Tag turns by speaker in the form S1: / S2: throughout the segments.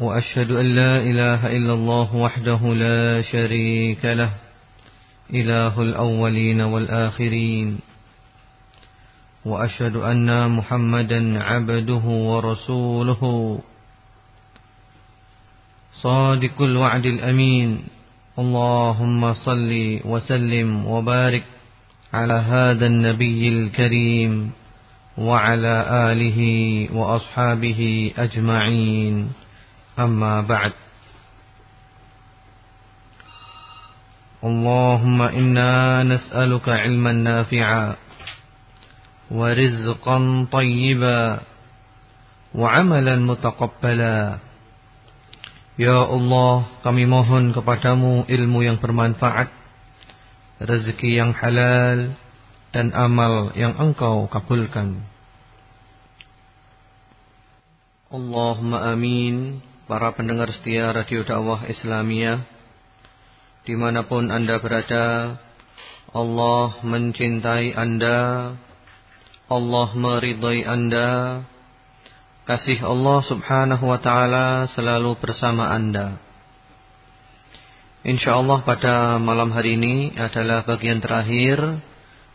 S1: وأشهد أن لا إله إلا الله وحده لا شريك له إله الأولين والآخرين. وأشهد أن محمدا عبده ورسوله. صادق الوعد الأمين. اللهم صل وسلم وبارك على هذا النبي الكريم وعلى آله وأصحابه أجمعين. أما بعد اللهم إنا نسألك علما نافعا ورزقا طيبا وعملا متقبلا Ya Allah, kami mohon kepadamu ilmu yang bermanfaat, rezeki yang halal, dan amal yang engkau kabulkan. Allahumma amin. Para pendengar setia Radio Dakwah Islamiyah, di mana pun anda berada, Allah mencintai anda, Allah meridai anda, Kasih Allah subhanahu wa ta'ala selalu bersama anda. InsyaAllah pada malam hari ini adalah bagian terakhir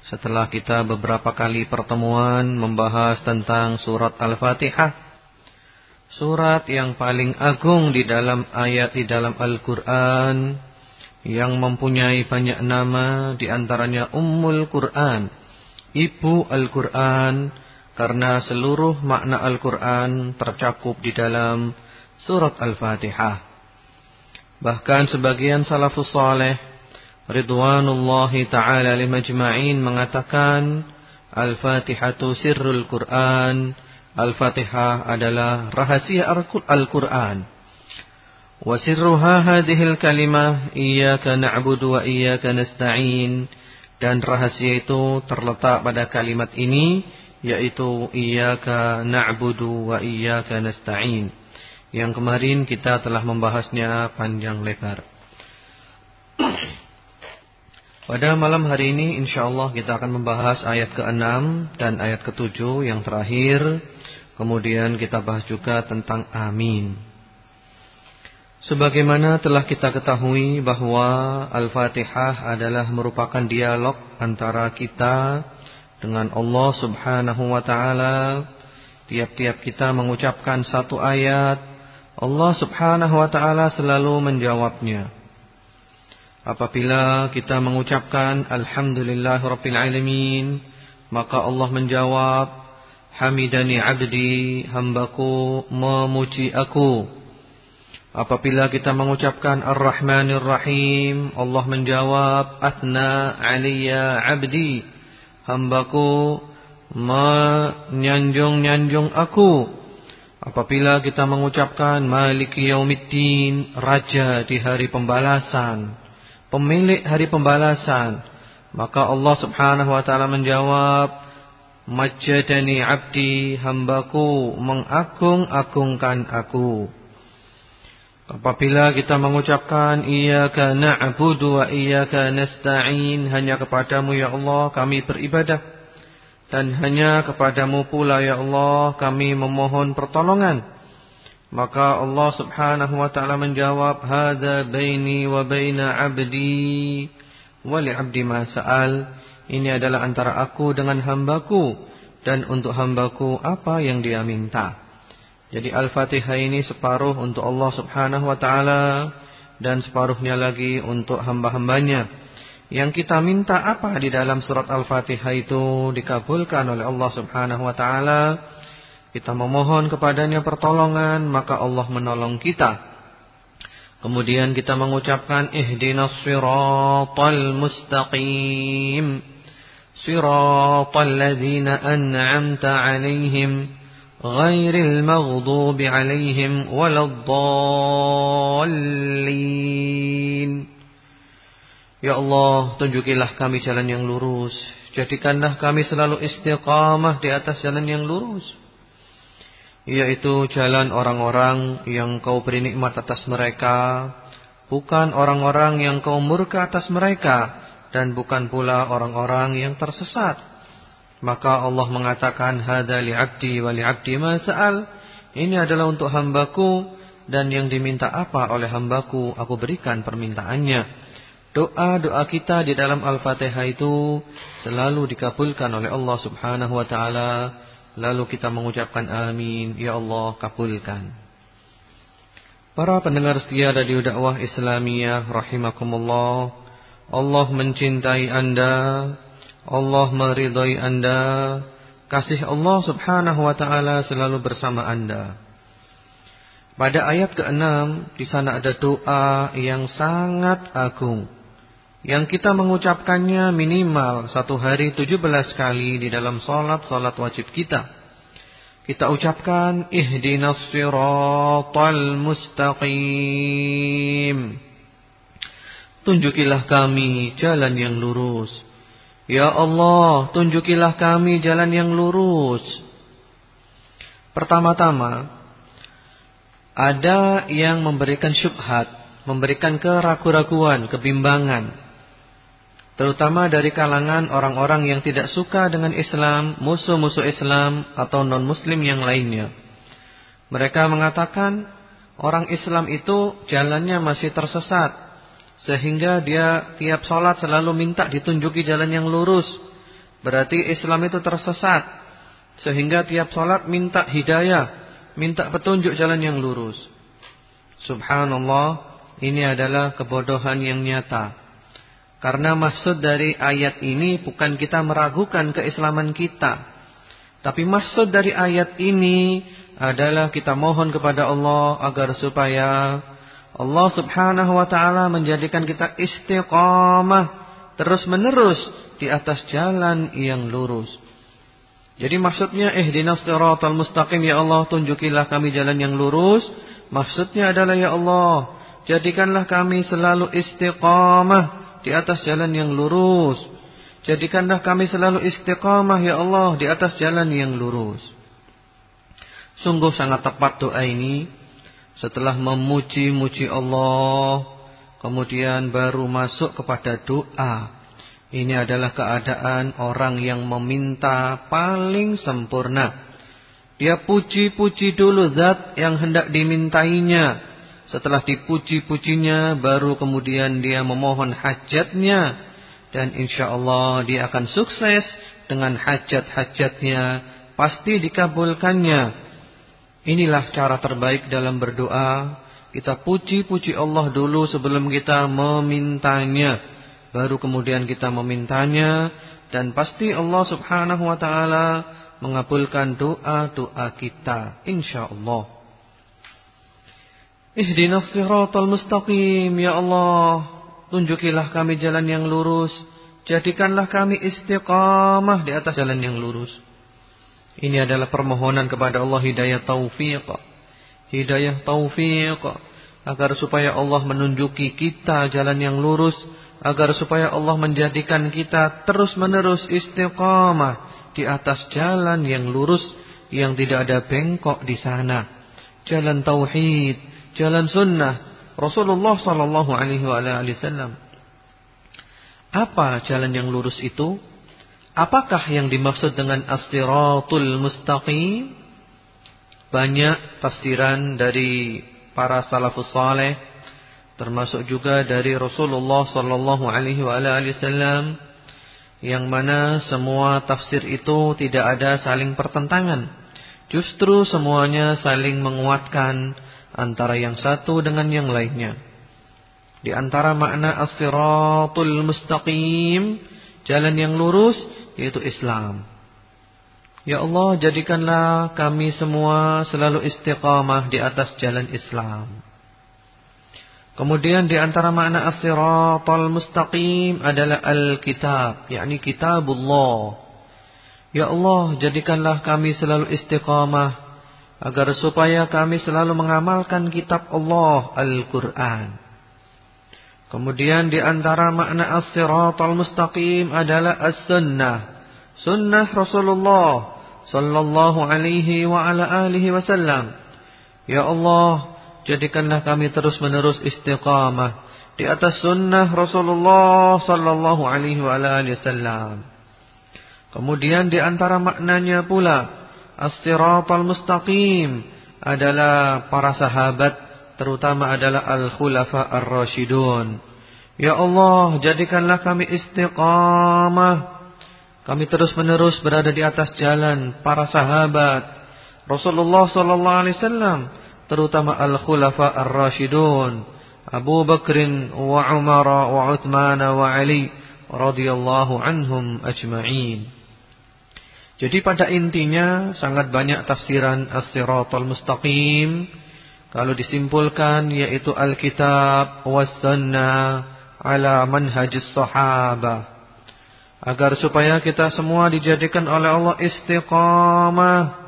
S1: setelah kita beberapa kali pertemuan membahas tentang surat Al-Fatihah. Surat yang paling agung di dalam ayat di dalam Al-Quran yang mempunyai banyak nama di antaranya Ummul Quran, Ibu Al-Quran, karena seluruh makna Al-Quran tercakup di dalam surat Al-Fatihah. Bahkan sebagian salafus saleh ridwanullahi taala limajma'in mengatakan Al-Fatihatu sirrul Quran. Al-Fatihah adalah rahasia Al-Quran. Wa sirruha hadhil kalimah iyyaka na'budu wa iyyaka nasta'in dan rahasia itu terletak pada kalimat ini yaitu iyyaka na'budu wa iyyaka nasta'in. Yang kemarin kita telah membahasnya panjang lebar. Pada malam hari ini insyaallah kita akan membahas ayat ke-6 dan ayat ke-7 yang terakhir. Kemudian kita bahas juga tentang amin. Sebagaimana telah kita ketahui bahwa Al-Fatihah adalah merupakan dialog antara kita dengan Allah Subhanahu wa taala. Tiap-tiap kita mengucapkan satu ayat, Allah Subhanahu wa taala selalu menjawabnya. Apabila kita mengucapkan alhamdulillahirabbil alamin, maka Allah menjawab, hamidani 'abdi, hambaku memuji aku. Apabila kita mengucapkan Ar-Rahmanir Rahim, Allah menjawab, Athna 'alayya 'abdi hambaku menyanjung-nyanjung aku. Apabila kita mengucapkan Maliki Yaumiddin, Raja di hari pembalasan, pemilik hari pembalasan, maka Allah Subhanahu wa taala menjawab, Majadani abdi hambaku mengagung-agungkan aku. Apabila kita mengucapkan iyyaka na'budu wa iyyaka nasta'in hanya kepadamu ya Allah kami beribadah. Dan hanya kepadamu pula ya Allah kami memohon pertolongan maka Allah Subhanahu wa taala menjawab hadza baini wa baina 'abdi wa li 'abdi ma sa'al ini adalah antara aku dengan hambaku dan untuk hambaku apa yang dia minta jadi Al-Fatihah ini separuh untuk Allah Subhanahu wa taala dan separuhnya lagi untuk hamba-hambanya. Yang kita minta apa di dalam surat Al-Fatihah itu dikabulkan oleh Allah Subhanahu wa taala kita memohon kepadanya pertolongan, maka Allah menolong kita. Kemudian kita mengucapkan ihdinas siratal mustaqim. Siratal ladhina an'amta 'alaihim ghairil maghdubi 'alaihim waladdallin. Ya Allah, tunjukilah kami jalan yang lurus. Jadikanlah kami selalu istiqamah di atas jalan yang lurus. Yaitu jalan orang-orang yang kau beri nikmat atas mereka. Bukan orang-orang yang kau murka atas mereka. Dan bukan pula orang-orang yang tersesat. Maka Allah mengatakan hada li 'abdi wa li 'abdi ma. Ini adalah untuk hambaku dan yang diminta apa oleh hambaku aku berikan permintaannya. Doa-doa kita di dalam Al-Fatihah itu selalu dikabulkan oleh Allah Subhanahu wa taala. Lalu kita mengucapkan amin, ya Allah kabulkan. Para pendengar setia radio dakwah Islamiyah rahimakumullah. Allah mencintai Anda, Allah meridai Anda. Kasih Allah Subhanahu wa taala selalu bersama Anda. Pada ayat ke-6 di sana ada doa yang sangat agung yang kita mengucapkannya minimal satu hari tujuh belas kali di dalam solat-solat wajib kita. Kita ucapkan ihdinas siratal mustaqim. Tunjukilah kami jalan yang lurus. Ya Allah, tunjukilah kami jalan yang lurus. Pertama-tama, ada yang memberikan syubhat, memberikan keraguan-raguan, kebimbangan terutama dari kalangan orang-orang yang tidak suka dengan Islam, musuh-musuh Islam atau non-muslim yang lainnya. Mereka mengatakan orang Islam itu jalannya masih tersesat sehingga dia tiap sholat selalu minta ditunjuki jalan yang lurus. Berarti Islam itu tersesat sehingga tiap sholat minta hidayah, minta petunjuk jalan yang lurus. Subhanallah, ini adalah kebodohan yang nyata. Karena maksud dari ayat ini bukan kita meragukan keislaman kita. Tapi maksud dari ayat ini adalah kita mohon kepada Allah agar supaya Allah subhanahu wa ta'ala menjadikan kita istiqamah terus menerus di atas jalan yang lurus. Jadi maksudnya ihdinas siratal mustaqim ya Allah tunjukilah kami jalan yang lurus. Maksudnya adalah ya Allah jadikanlah kami selalu istiqamah di atas jalan yang lurus. Jadikanlah kami selalu istiqamah ya Allah di atas jalan yang lurus. Sungguh sangat tepat doa ini setelah memuji-muji Allah kemudian baru masuk kepada doa. Ini adalah keadaan orang yang meminta paling sempurna. Dia puji-puji dulu zat yang hendak dimintainya. Setelah dipuji-pujinya baru kemudian dia memohon hajatnya dan insya Allah dia akan sukses dengan hajat-hajatnya pasti dikabulkannya. Inilah cara terbaik dalam berdoa. Kita puji-puji Allah dulu sebelum kita memintanya. Baru kemudian kita memintanya dan pasti Allah Subhanahu wa taala mengabulkan doa-doa kita insyaallah. Ihdinas siratal mustaqim ya Allah. Tunjukilah kami jalan yang lurus. Jadikanlah kami istiqamah di atas jalan yang lurus. Ini adalah permohonan kepada Allah hidayah taufiq. Hidayah taufiq. Agar supaya Allah menunjuki kita jalan yang lurus. Agar supaya Allah menjadikan kita terus-menerus istiqamah di atas jalan yang lurus yang tidak ada bengkok di sana. Jalan tauhid jalan sunnah Rasulullah sallallahu alaihi wasallam. Apa jalan yang lurus itu? Apakah yang dimaksud dengan as-siratul mustaqim? Banyak tafsiran dari para salafus saleh termasuk juga dari Rasulullah sallallahu alaihi wasallam yang mana semua tafsir itu tidak ada saling pertentangan. Justru semuanya saling menguatkan antara yang satu dengan yang lainnya. Di antara makna as-siratul mustaqim, jalan yang lurus yaitu Islam. Ya Allah, jadikanlah kami semua selalu istiqamah di atas jalan Islam. Kemudian di antara makna as-siratal mustaqim adalah al-kitab, yakni kitabullah. Ya Allah, jadikanlah kami selalu istiqamah agar supaya kami selalu mengamalkan kitab Allah Al-Qur'an. Kemudian di antara makna as-siratal mustaqim adalah as-sunnah. Sunnah Rasulullah sallallahu alaihi wa ala alihi wasallam. Ya Allah, jadikanlah kami terus-menerus istiqamah di atas sunnah Rasulullah sallallahu alaihi wa ala alihi wasallam. Kemudian di antara maknanya pula As-siratal mustaqim adalah para sahabat terutama adalah al-khulafa ar-rasyidun. Ya Allah, jadikanlah kami istiqamah. Kami terus-menerus berada di atas jalan para sahabat Rasulullah sallallahu alaihi wasallam, terutama al-khulafa ar-rasyidun, Abu Bakr wa Umar wa Uthman wa Ali radhiyallahu anhum ajma'in. Jadi pada intinya sangat banyak tafsiran as-siratal mustaqim. Kalau disimpulkan yaitu Alkitab was sunnah ala manhajis sahabah. Agar supaya kita semua dijadikan oleh Allah istiqamah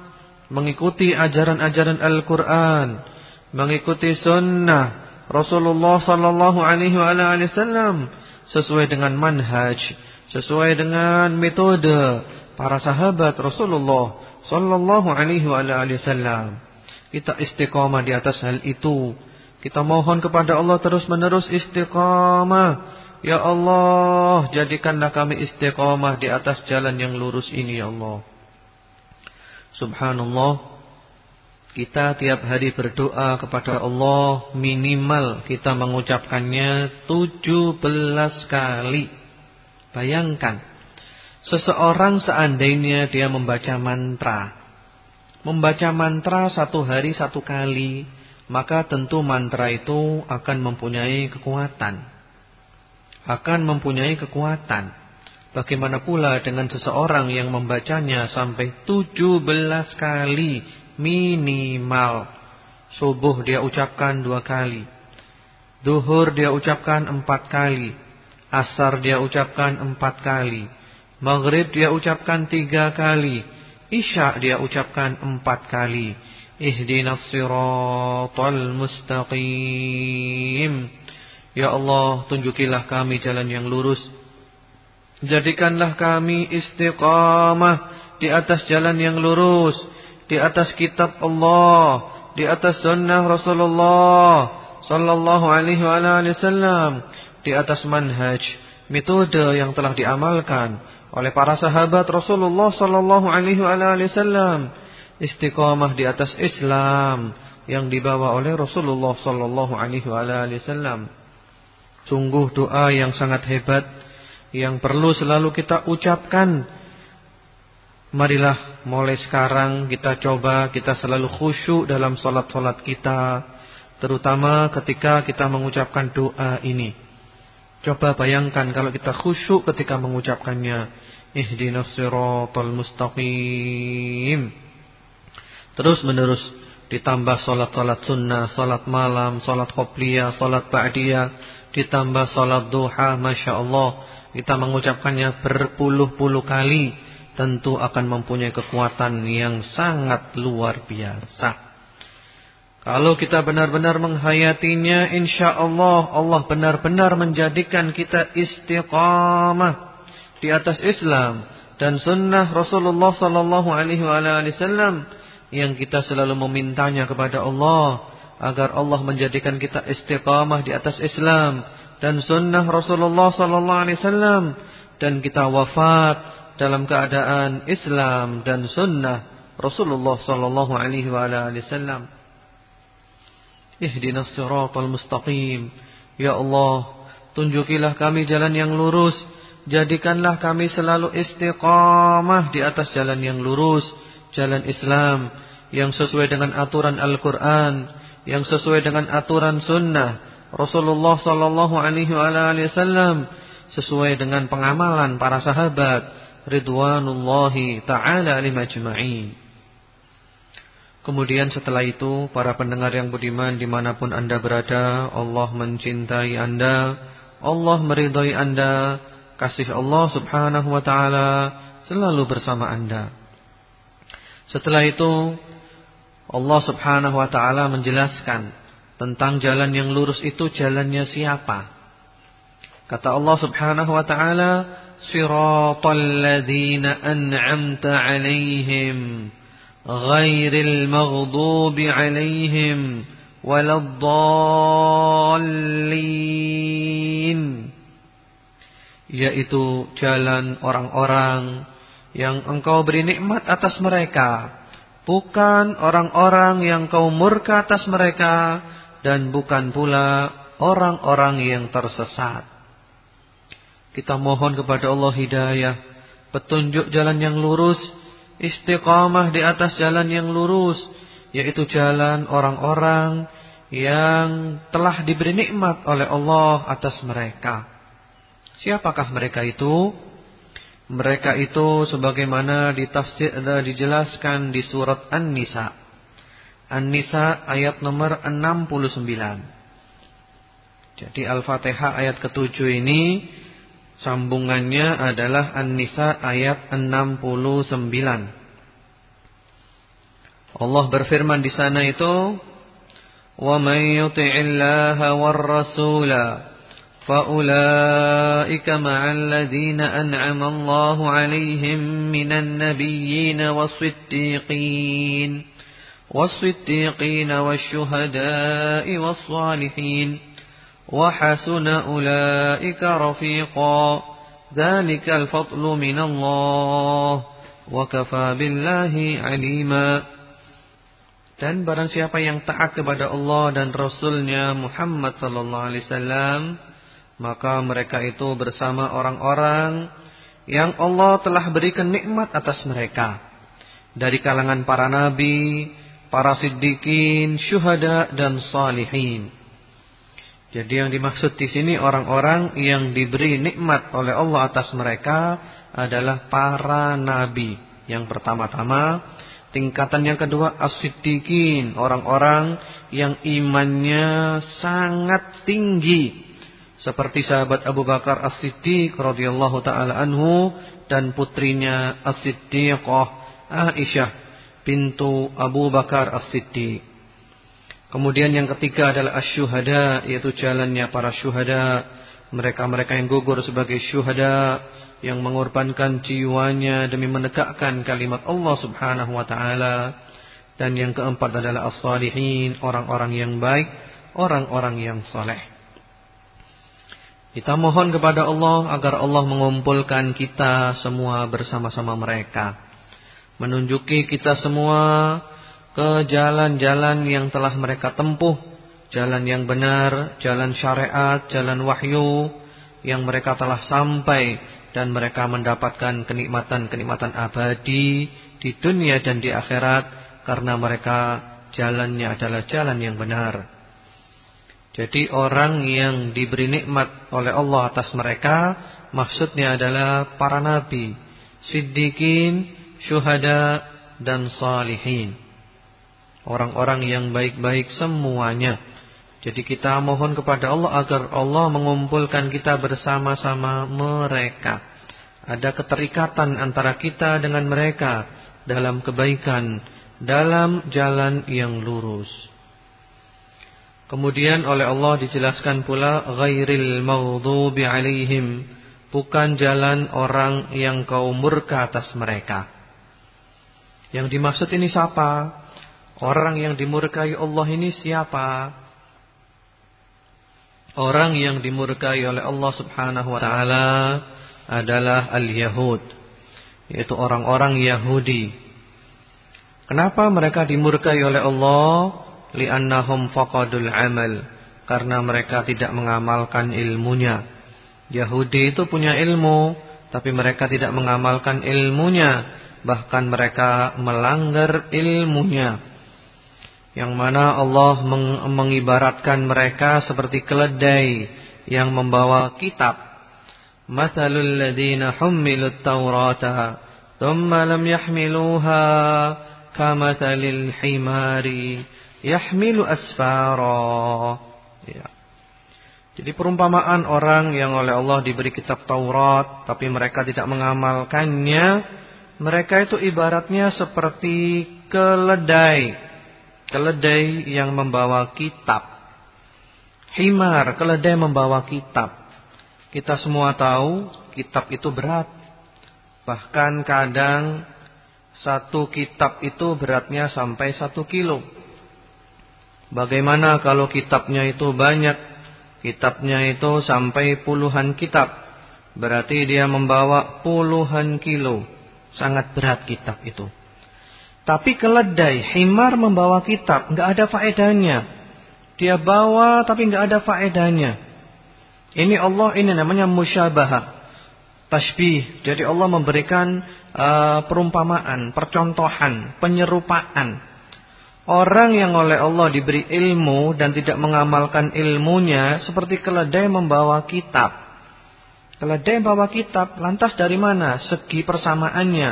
S1: mengikuti ajaran-ajaran Al-Qur'an, mengikuti sunnah Rasulullah sallallahu alaihi wasallam sesuai dengan manhaj, sesuai dengan metode para sahabat Rasulullah sallallahu alaihi wasallam. Kita istiqamah di atas hal itu. Kita mohon kepada Allah terus-menerus istiqamah. Ya Allah, jadikanlah kami istiqamah di atas jalan yang lurus ini ya Allah. Subhanallah. Kita tiap hari berdoa kepada Allah minimal kita mengucapkannya 17 kali. Bayangkan, seseorang seandainya dia membaca mantra. Membaca mantra satu hari satu kali, maka tentu mantra itu akan mempunyai kekuatan. Akan mempunyai kekuatan. Bagaimana pula dengan seseorang yang membacanya sampai 17 kali minimal subuh dia ucapkan dua kali, duhur dia ucapkan empat kali, asar dia ucapkan empat kali, maghrib dia ucapkan tiga kali, isya dia ucapkan empat kali. Ihdinas siratal mustaqim. Ya Allah, tunjukilah kami jalan yang lurus. Jadikanlah kami istiqamah di atas jalan yang lurus di atas kitab Allah, di atas sunnah Rasulullah sallallahu alaihi wasallam, di atas manhaj, metode yang telah diamalkan oleh para sahabat Rasulullah sallallahu alaihi wasallam, istiqamah di atas Islam yang dibawa oleh Rasulullah sallallahu alaihi wasallam. Sungguh doa yang sangat hebat yang perlu selalu kita ucapkan Marilah mulai sekarang kita coba kita selalu khusyuk dalam solat-solat kita. Terutama ketika kita mengucapkan doa ini. Coba bayangkan kalau kita khusyuk ketika mengucapkannya. Ihdinas siratal mustaqim. Terus menerus ditambah solat-solat sunnah, solat malam, solat qobliyah, solat ba'diyah. Ditambah solat duha, Masya Allah. Kita mengucapkannya berpuluh-puluh kali tentu akan mempunyai kekuatan yang sangat luar biasa. Kalau kita benar-benar menghayatinya, insya Allah Allah benar-benar menjadikan kita istiqamah di atas Islam dan sunnah Rasulullah Sallallahu Alaihi Wasallam yang kita selalu memintanya kepada Allah agar Allah menjadikan kita istiqamah di atas Islam dan sunnah Rasulullah Sallallahu Alaihi Wasallam dan kita wafat dalam keadaan Islam dan sunnah Rasulullah sallallahu alaihi wasallam. Ihdinas siratal mustaqim. Ya Allah, tunjukilah kami jalan yang lurus. Jadikanlah kami selalu istiqamah di atas jalan yang lurus, jalan Islam yang sesuai dengan aturan Al-Qur'an, yang sesuai dengan aturan sunnah Rasulullah sallallahu alaihi wasallam, sesuai dengan pengamalan para sahabat ridwanullahi ta'ala alimajma'in. Kemudian setelah itu para pendengar yang budiman di mana pun anda berada Allah mencintai anda Allah meridhai anda kasih Allah subhanahu wa ta'ala selalu bersama anda. Setelah itu Allah subhanahu wa ta'ala menjelaskan tentang jalan yang lurus itu jalannya siapa. Kata Allah subhanahu wa ta'ala Siratul ladhina an'amta alaihim Ghairil maghdubi alaihim Waladdallin yaitu jalan orang-orang yang engkau beri nikmat atas mereka bukan orang-orang yang kau murka atas mereka dan bukan pula orang-orang yang tersesat. Kita mohon kepada Allah hidayah, petunjuk jalan yang lurus, istiqamah di atas jalan yang lurus, yaitu jalan orang-orang yang telah diberi nikmat oleh Allah atas mereka. Siapakah mereka itu? Mereka itu sebagaimana ditafsir dijelaskan di surat An-Nisa. An-Nisa ayat nomor 69. Jadi Al-Fatihah ayat ketujuh ini sambungannya adalah An-Nisa ayat 69. Allah berfirman di sana itu, "Wa may yuti'illaha war-rasula" فأولئك مع الذين أنعم الله عليهم من النبيين والصديقين والصديقين والشهداء والصالحين وحسن أولئك رفيقا ذلك الفضل من الله وكفى بالله عليما Dan barang siapa yang taat kepada Allah dan Rasulnya Muhammad sallallahu alaihi wasallam maka mereka itu bersama orang-orang yang Allah telah berikan nikmat atas mereka. Dari kalangan para nabi, para siddiqin, syuhada dan salihin. Jadi yang dimaksud di sini orang-orang yang diberi nikmat oleh Allah atas mereka adalah para nabi. Yang pertama-tama, tingkatan yang kedua as-siddiqin, orang-orang yang imannya sangat tinggi seperti sahabat Abu Bakar As-Siddiq radhiyallahu taala anhu dan putrinya As-Siddiqah Aisyah pintu Abu Bakar As-Siddiq. Kemudian yang ketiga adalah asyuhada yaitu jalannya para syuhada, mereka-mereka yang gugur sebagai syuhada yang mengorbankan jiwanya demi menegakkan kalimat Allah Subhanahu wa taala. Dan yang keempat adalah as-salihin, orang-orang yang baik, orang-orang yang saleh. Kita mohon kepada Allah agar Allah mengumpulkan kita semua bersama-sama mereka. Menunjuki kita semua ke jalan-jalan yang telah mereka tempuh. Jalan yang benar, jalan syariat, jalan wahyu yang mereka telah sampai. Dan mereka mendapatkan kenikmatan-kenikmatan abadi di dunia dan di akhirat. Karena mereka jalannya adalah jalan yang benar. Jadi orang yang diberi nikmat oleh Allah atas mereka maksudnya adalah para nabi, siddiqin, syuhada dan salihin. Orang-orang yang baik-baik semuanya. Jadi kita mohon kepada Allah agar Allah mengumpulkan kita bersama-sama mereka. Ada keterikatan antara kita dengan mereka dalam kebaikan, dalam jalan yang lurus. Kemudian oleh Allah dijelaskan pula ghairil maghdubi alaihim, bukan jalan orang yang kau murka atas mereka. Yang dimaksud ini siapa? Orang yang dimurkai Allah ini siapa? Orang yang dimurkai oleh Allah Subhanahu wa taala adalah al-Yahud, yaitu orang-orang Yahudi. Kenapa mereka dimurkai oleh Allah? Li'annahum faqadul amal karena mereka tidak mengamalkan ilmunya. Yahudi itu punya ilmu tapi mereka tidak mengamalkan ilmunya, bahkan mereka melanggar ilmunya. Yang mana Allah meng mengibaratkan mereka seperti keledai yang membawa kitab. Mathalul ladzina hummilut Taurata thumma lam yahmiluha kamathalil himari yahmilu asfara. Ya. Jadi perumpamaan orang yang oleh Allah diberi kitab Taurat tapi mereka tidak mengamalkannya, mereka itu ibaratnya seperti keledai. Keledai yang membawa kitab. Himar, keledai membawa kitab. Kita semua tahu kitab itu berat. Bahkan kadang satu kitab itu beratnya sampai satu kilo. Bagaimana kalau kitabnya itu banyak? Kitabnya itu sampai puluhan kitab. Berarti dia membawa puluhan kilo. Sangat berat kitab itu. Tapi keledai, himar membawa kitab. nggak ada faedahnya. Dia bawa tapi nggak ada faedahnya. Ini Allah ini namanya musyabahah. Tashbih. Jadi Allah memberikan uh, perumpamaan, percontohan, penyerupaan. Orang yang oleh Allah diberi ilmu dan tidak mengamalkan ilmunya seperti keledai membawa kitab. Keledai membawa kitab, lantas dari mana segi persamaannya?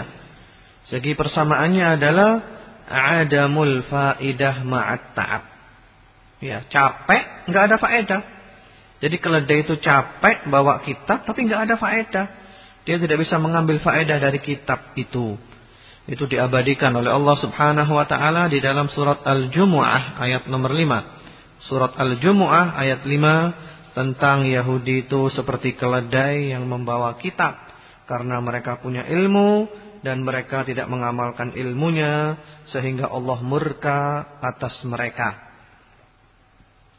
S1: Segi persamaannya adalah adamul faidah ma'at ta'ab. Ya, capek, nggak ada faedah. Jadi keledai itu capek bawa kitab tapi nggak ada faedah. Dia tidak bisa mengambil faedah dari kitab itu. Itu diabadikan oleh Allah Subhanahu wa taala di dalam surat Al-Jumu'ah ayat nomor 5. Surat Al-Jumu'ah ayat 5 tentang Yahudi itu seperti keledai yang membawa kitab karena mereka punya ilmu dan mereka tidak mengamalkan ilmunya sehingga Allah murka atas mereka.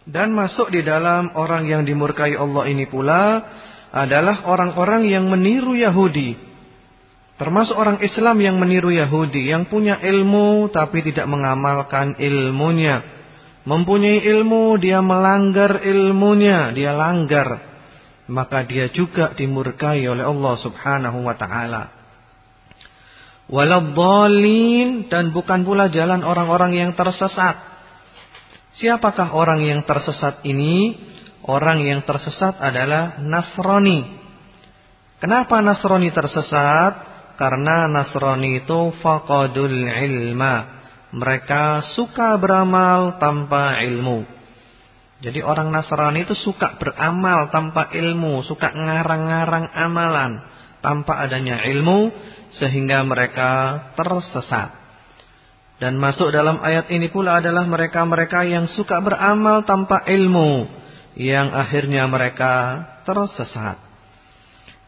S1: Dan masuk di dalam orang yang dimurkai Allah ini pula adalah orang-orang yang meniru Yahudi. Termasuk orang Islam yang meniru Yahudi. Yang punya ilmu tapi tidak mengamalkan ilmunya. Mempunyai ilmu dia melanggar ilmunya. Dia langgar. Maka dia juga dimurkai oleh Allah subhanahu wa ta'ala. Waladhalin dan bukan pula jalan orang-orang yang tersesat. Siapakah orang yang tersesat ini? Orang yang tersesat adalah Nasrani. Kenapa Nasrani tersesat? Karena Nasrani itu faqadul ilma. Mereka suka beramal tanpa ilmu. Jadi orang Nasrani itu suka beramal tanpa ilmu, suka ngarang-ngarang amalan tanpa adanya ilmu sehingga mereka tersesat. Dan masuk dalam ayat ini pula adalah mereka-mereka yang suka beramal tanpa ilmu. Yang akhirnya mereka tersesat.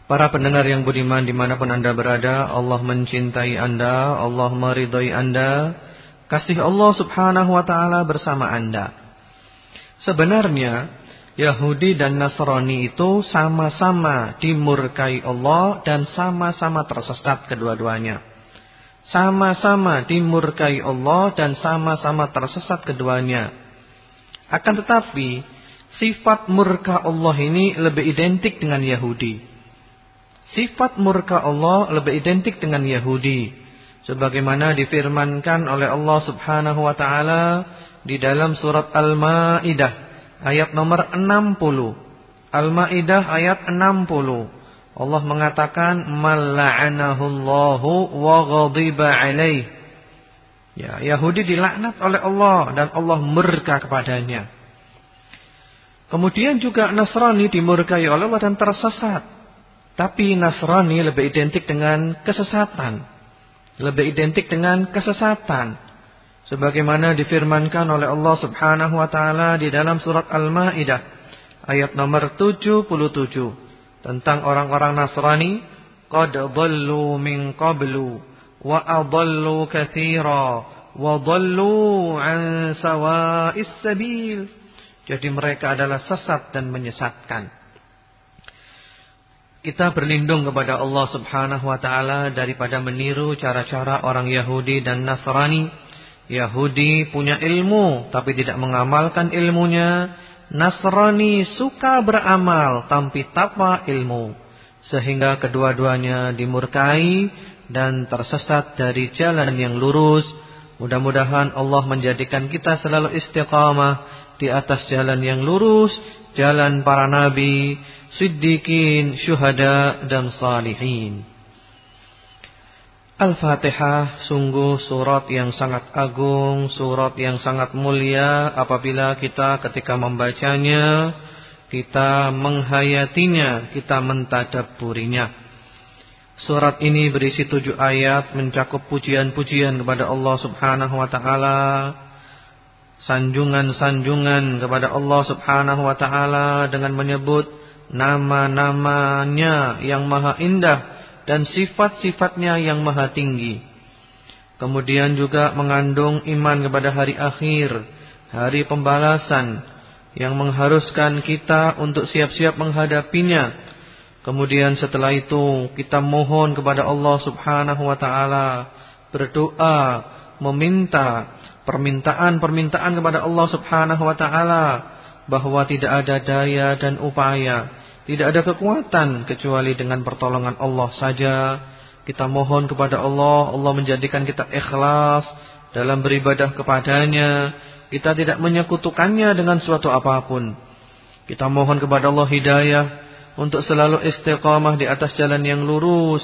S1: Para pendengar yang budiman di mana pun anda berada. Allah mencintai anda. Allah meridai anda. Kasih Allah subhanahu wa ta'ala bersama anda. Sebenarnya Yahudi dan Nasrani itu sama-sama dimurkai Allah dan sama-sama tersesat kedua-duanya. Sama-sama dimurkai Allah dan sama-sama tersesat keduanya. Akan tetapi, sifat murka Allah ini lebih identik dengan Yahudi. Sifat murka Allah lebih identik dengan Yahudi. Sebagaimana difirmankan oleh Allah subhanahu wa ta'ala di dalam surat Al-Ma'idah ayat nomor 60. Al-Ma'idah ayat 60. Allah mengatakan mal'anahullahu wa ghadiba alaih. Ya, Yahudi dilaknat oleh Allah dan Allah murka kepadanya. Kemudian juga Nasrani dimurkai oleh Allah dan tersesat. Tapi Nasrani lebih identik dengan kesesatan. Lebih identik dengan kesesatan. Sebagaimana difirmankan oleh Allah Subhanahu wa taala di dalam surat Al-Maidah ayat nomor 77 tentang orang-orang Nasrani qad dhallu min qablu wa adallu katsira wa dhallu an sawa'is sabil jadi mereka adalah sesat dan menyesatkan kita berlindung kepada Allah Subhanahu wa taala daripada meniru cara-cara orang Yahudi dan Nasrani. Yahudi punya ilmu tapi tidak mengamalkan ilmunya. Nasrani suka beramal tapi tanpa ilmu. Sehingga kedua-duanya dimurkai dan tersesat dari jalan yang lurus. Mudah-mudahan Allah menjadikan kita selalu istiqamah di atas jalan yang lurus, jalan para nabi, siddiqin, syuhada dan salihin. Al-Fatihah sungguh surat yang sangat agung, surat yang sangat mulia apabila kita ketika membacanya, kita menghayatinya, kita mentadabburinya. Surat ini berisi tujuh ayat mencakup pujian-pujian kepada Allah subhanahu wa ta'ala. Sanjungan-sanjungan kepada Allah subhanahu wa ta'ala dengan menyebut nama-namanya yang maha indah dan sifat-sifatnya yang maha tinggi. Kemudian juga mengandung iman kepada hari akhir, hari pembalasan yang mengharuskan kita untuk siap-siap menghadapinya. Kemudian setelah itu kita mohon kepada Allah Subhanahu wa taala, berdoa, meminta permintaan-permintaan kepada Allah Subhanahu wa taala bahwa tidak ada daya dan upaya, tidak ada kekuatan kecuali dengan pertolongan Allah saja. Kita mohon kepada Allah, Allah menjadikan kita ikhlas dalam beribadah kepadanya. Kita tidak menyekutukannya dengan suatu apa pun. Kita mohon kepada Allah hidayah untuk selalu istiqamah di atas jalan yang lurus,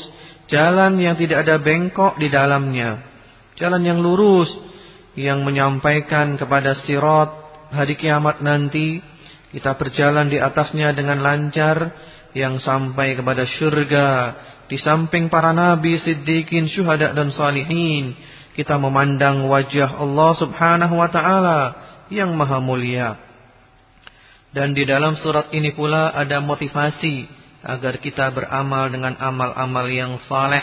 S1: jalan yang tidak ada bengkok di dalamnya. Jalan yang lurus yang menyampaikan kepada sirat hari kiamat nanti kita berjalan di atasnya dengan lancar yang sampai kepada syurga di samping para nabi, siddiqin, syuhada dan salihin kita memandang wajah Allah Subhanahu wa taala yang maha mulia. Dan di dalam surat ini pula ada motivasi agar kita beramal dengan amal-amal yang saleh,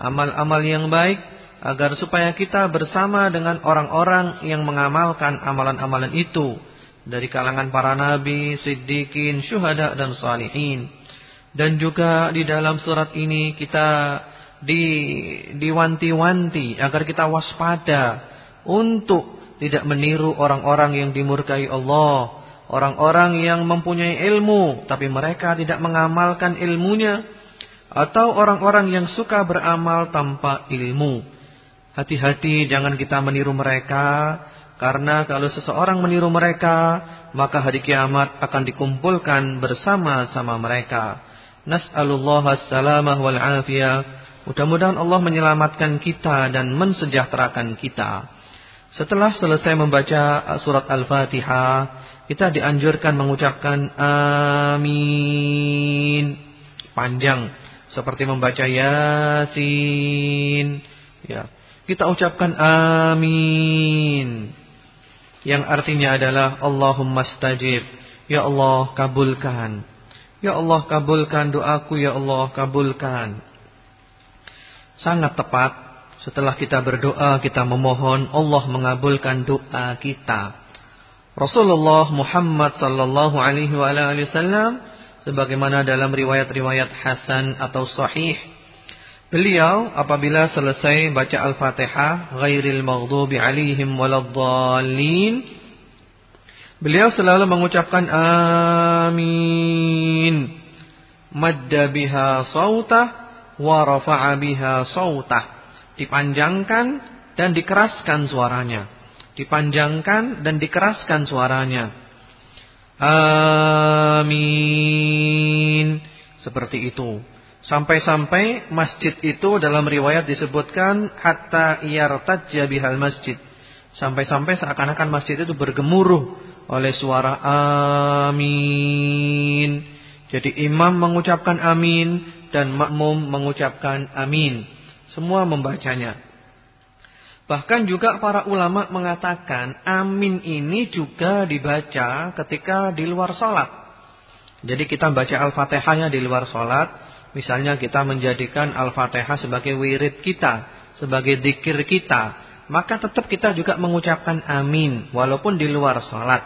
S1: amal-amal yang baik agar supaya kita bersama dengan orang-orang yang mengamalkan amalan-amalan itu dari kalangan para nabi, siddiqin, syuhada dan salihin. Dan juga di dalam surat ini kita di diwanti-wanti agar kita waspada untuk tidak meniru orang-orang yang dimurkai Allah, orang-orang yang mempunyai ilmu tapi mereka tidak mengamalkan ilmunya atau orang-orang yang suka beramal tanpa ilmu. Hati-hati jangan kita meniru mereka karena kalau seseorang meniru mereka maka hari kiamat akan dikumpulkan bersama-sama mereka. Nas'alullah as-salamah wal afiyah. Mudah-mudahan Allah menyelamatkan kita dan mensejahterakan kita. Setelah selesai membaca surat Al-Fatihah, kita dianjurkan mengucapkan amin. Panjang seperti membaca Yasin. Ya. Kita ucapkan amin. Yang artinya adalah Allahumma stajib. Ya Allah kabulkan. Ya Allah kabulkan doaku ya Allah kabulkan. Sangat tepat setelah kita berdoa kita memohon Allah mengabulkan doa kita. Rasulullah Muhammad sallallahu alaihi wasallam sebagaimana dalam riwayat-riwayat hasan atau sahih Beliau apabila selesai baca Al-Fatihah ghairil maghdubi alaihim waladdallin Beliau selalu mengucapkan amin. Madda biha sautah wa rafa'a biha sautah dipanjangkan dan dikeraskan suaranya. Dipanjangkan dan dikeraskan suaranya. Amin. Seperti itu Sampai-sampai masjid itu dalam riwayat disebutkan hatta yartajja bihal masjid. Sampai-sampai seakan-akan masjid itu bergemuruh oleh suara amin. Jadi imam mengucapkan amin dan makmum mengucapkan amin. Semua membacanya. Bahkan juga para ulama mengatakan amin ini juga dibaca ketika di luar sholat. Jadi kita baca al-fatihahnya di luar sholat. Misalnya kita menjadikan Al-Fatihah sebagai wirid kita, sebagai dikir kita, maka tetap kita juga mengucapkan amin walaupun di luar sholat.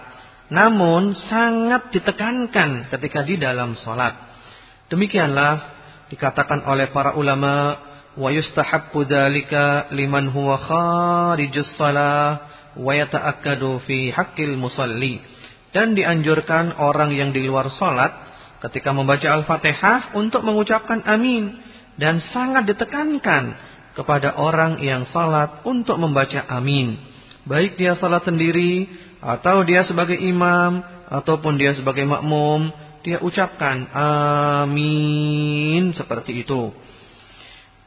S1: Namun sangat ditekankan ketika di dalam sholat. Demikianlah dikatakan oleh para ulama wa yustahabbu dzalika liman huwa kharijus shalah wa yata'akkadu fi musalli dan dianjurkan orang yang di luar salat ketika membaca Al-Fatihah untuk mengucapkan amin dan sangat ditekankan kepada orang yang salat untuk membaca amin. Baik dia salat sendiri atau dia sebagai imam ataupun dia sebagai makmum, dia ucapkan amin seperti itu.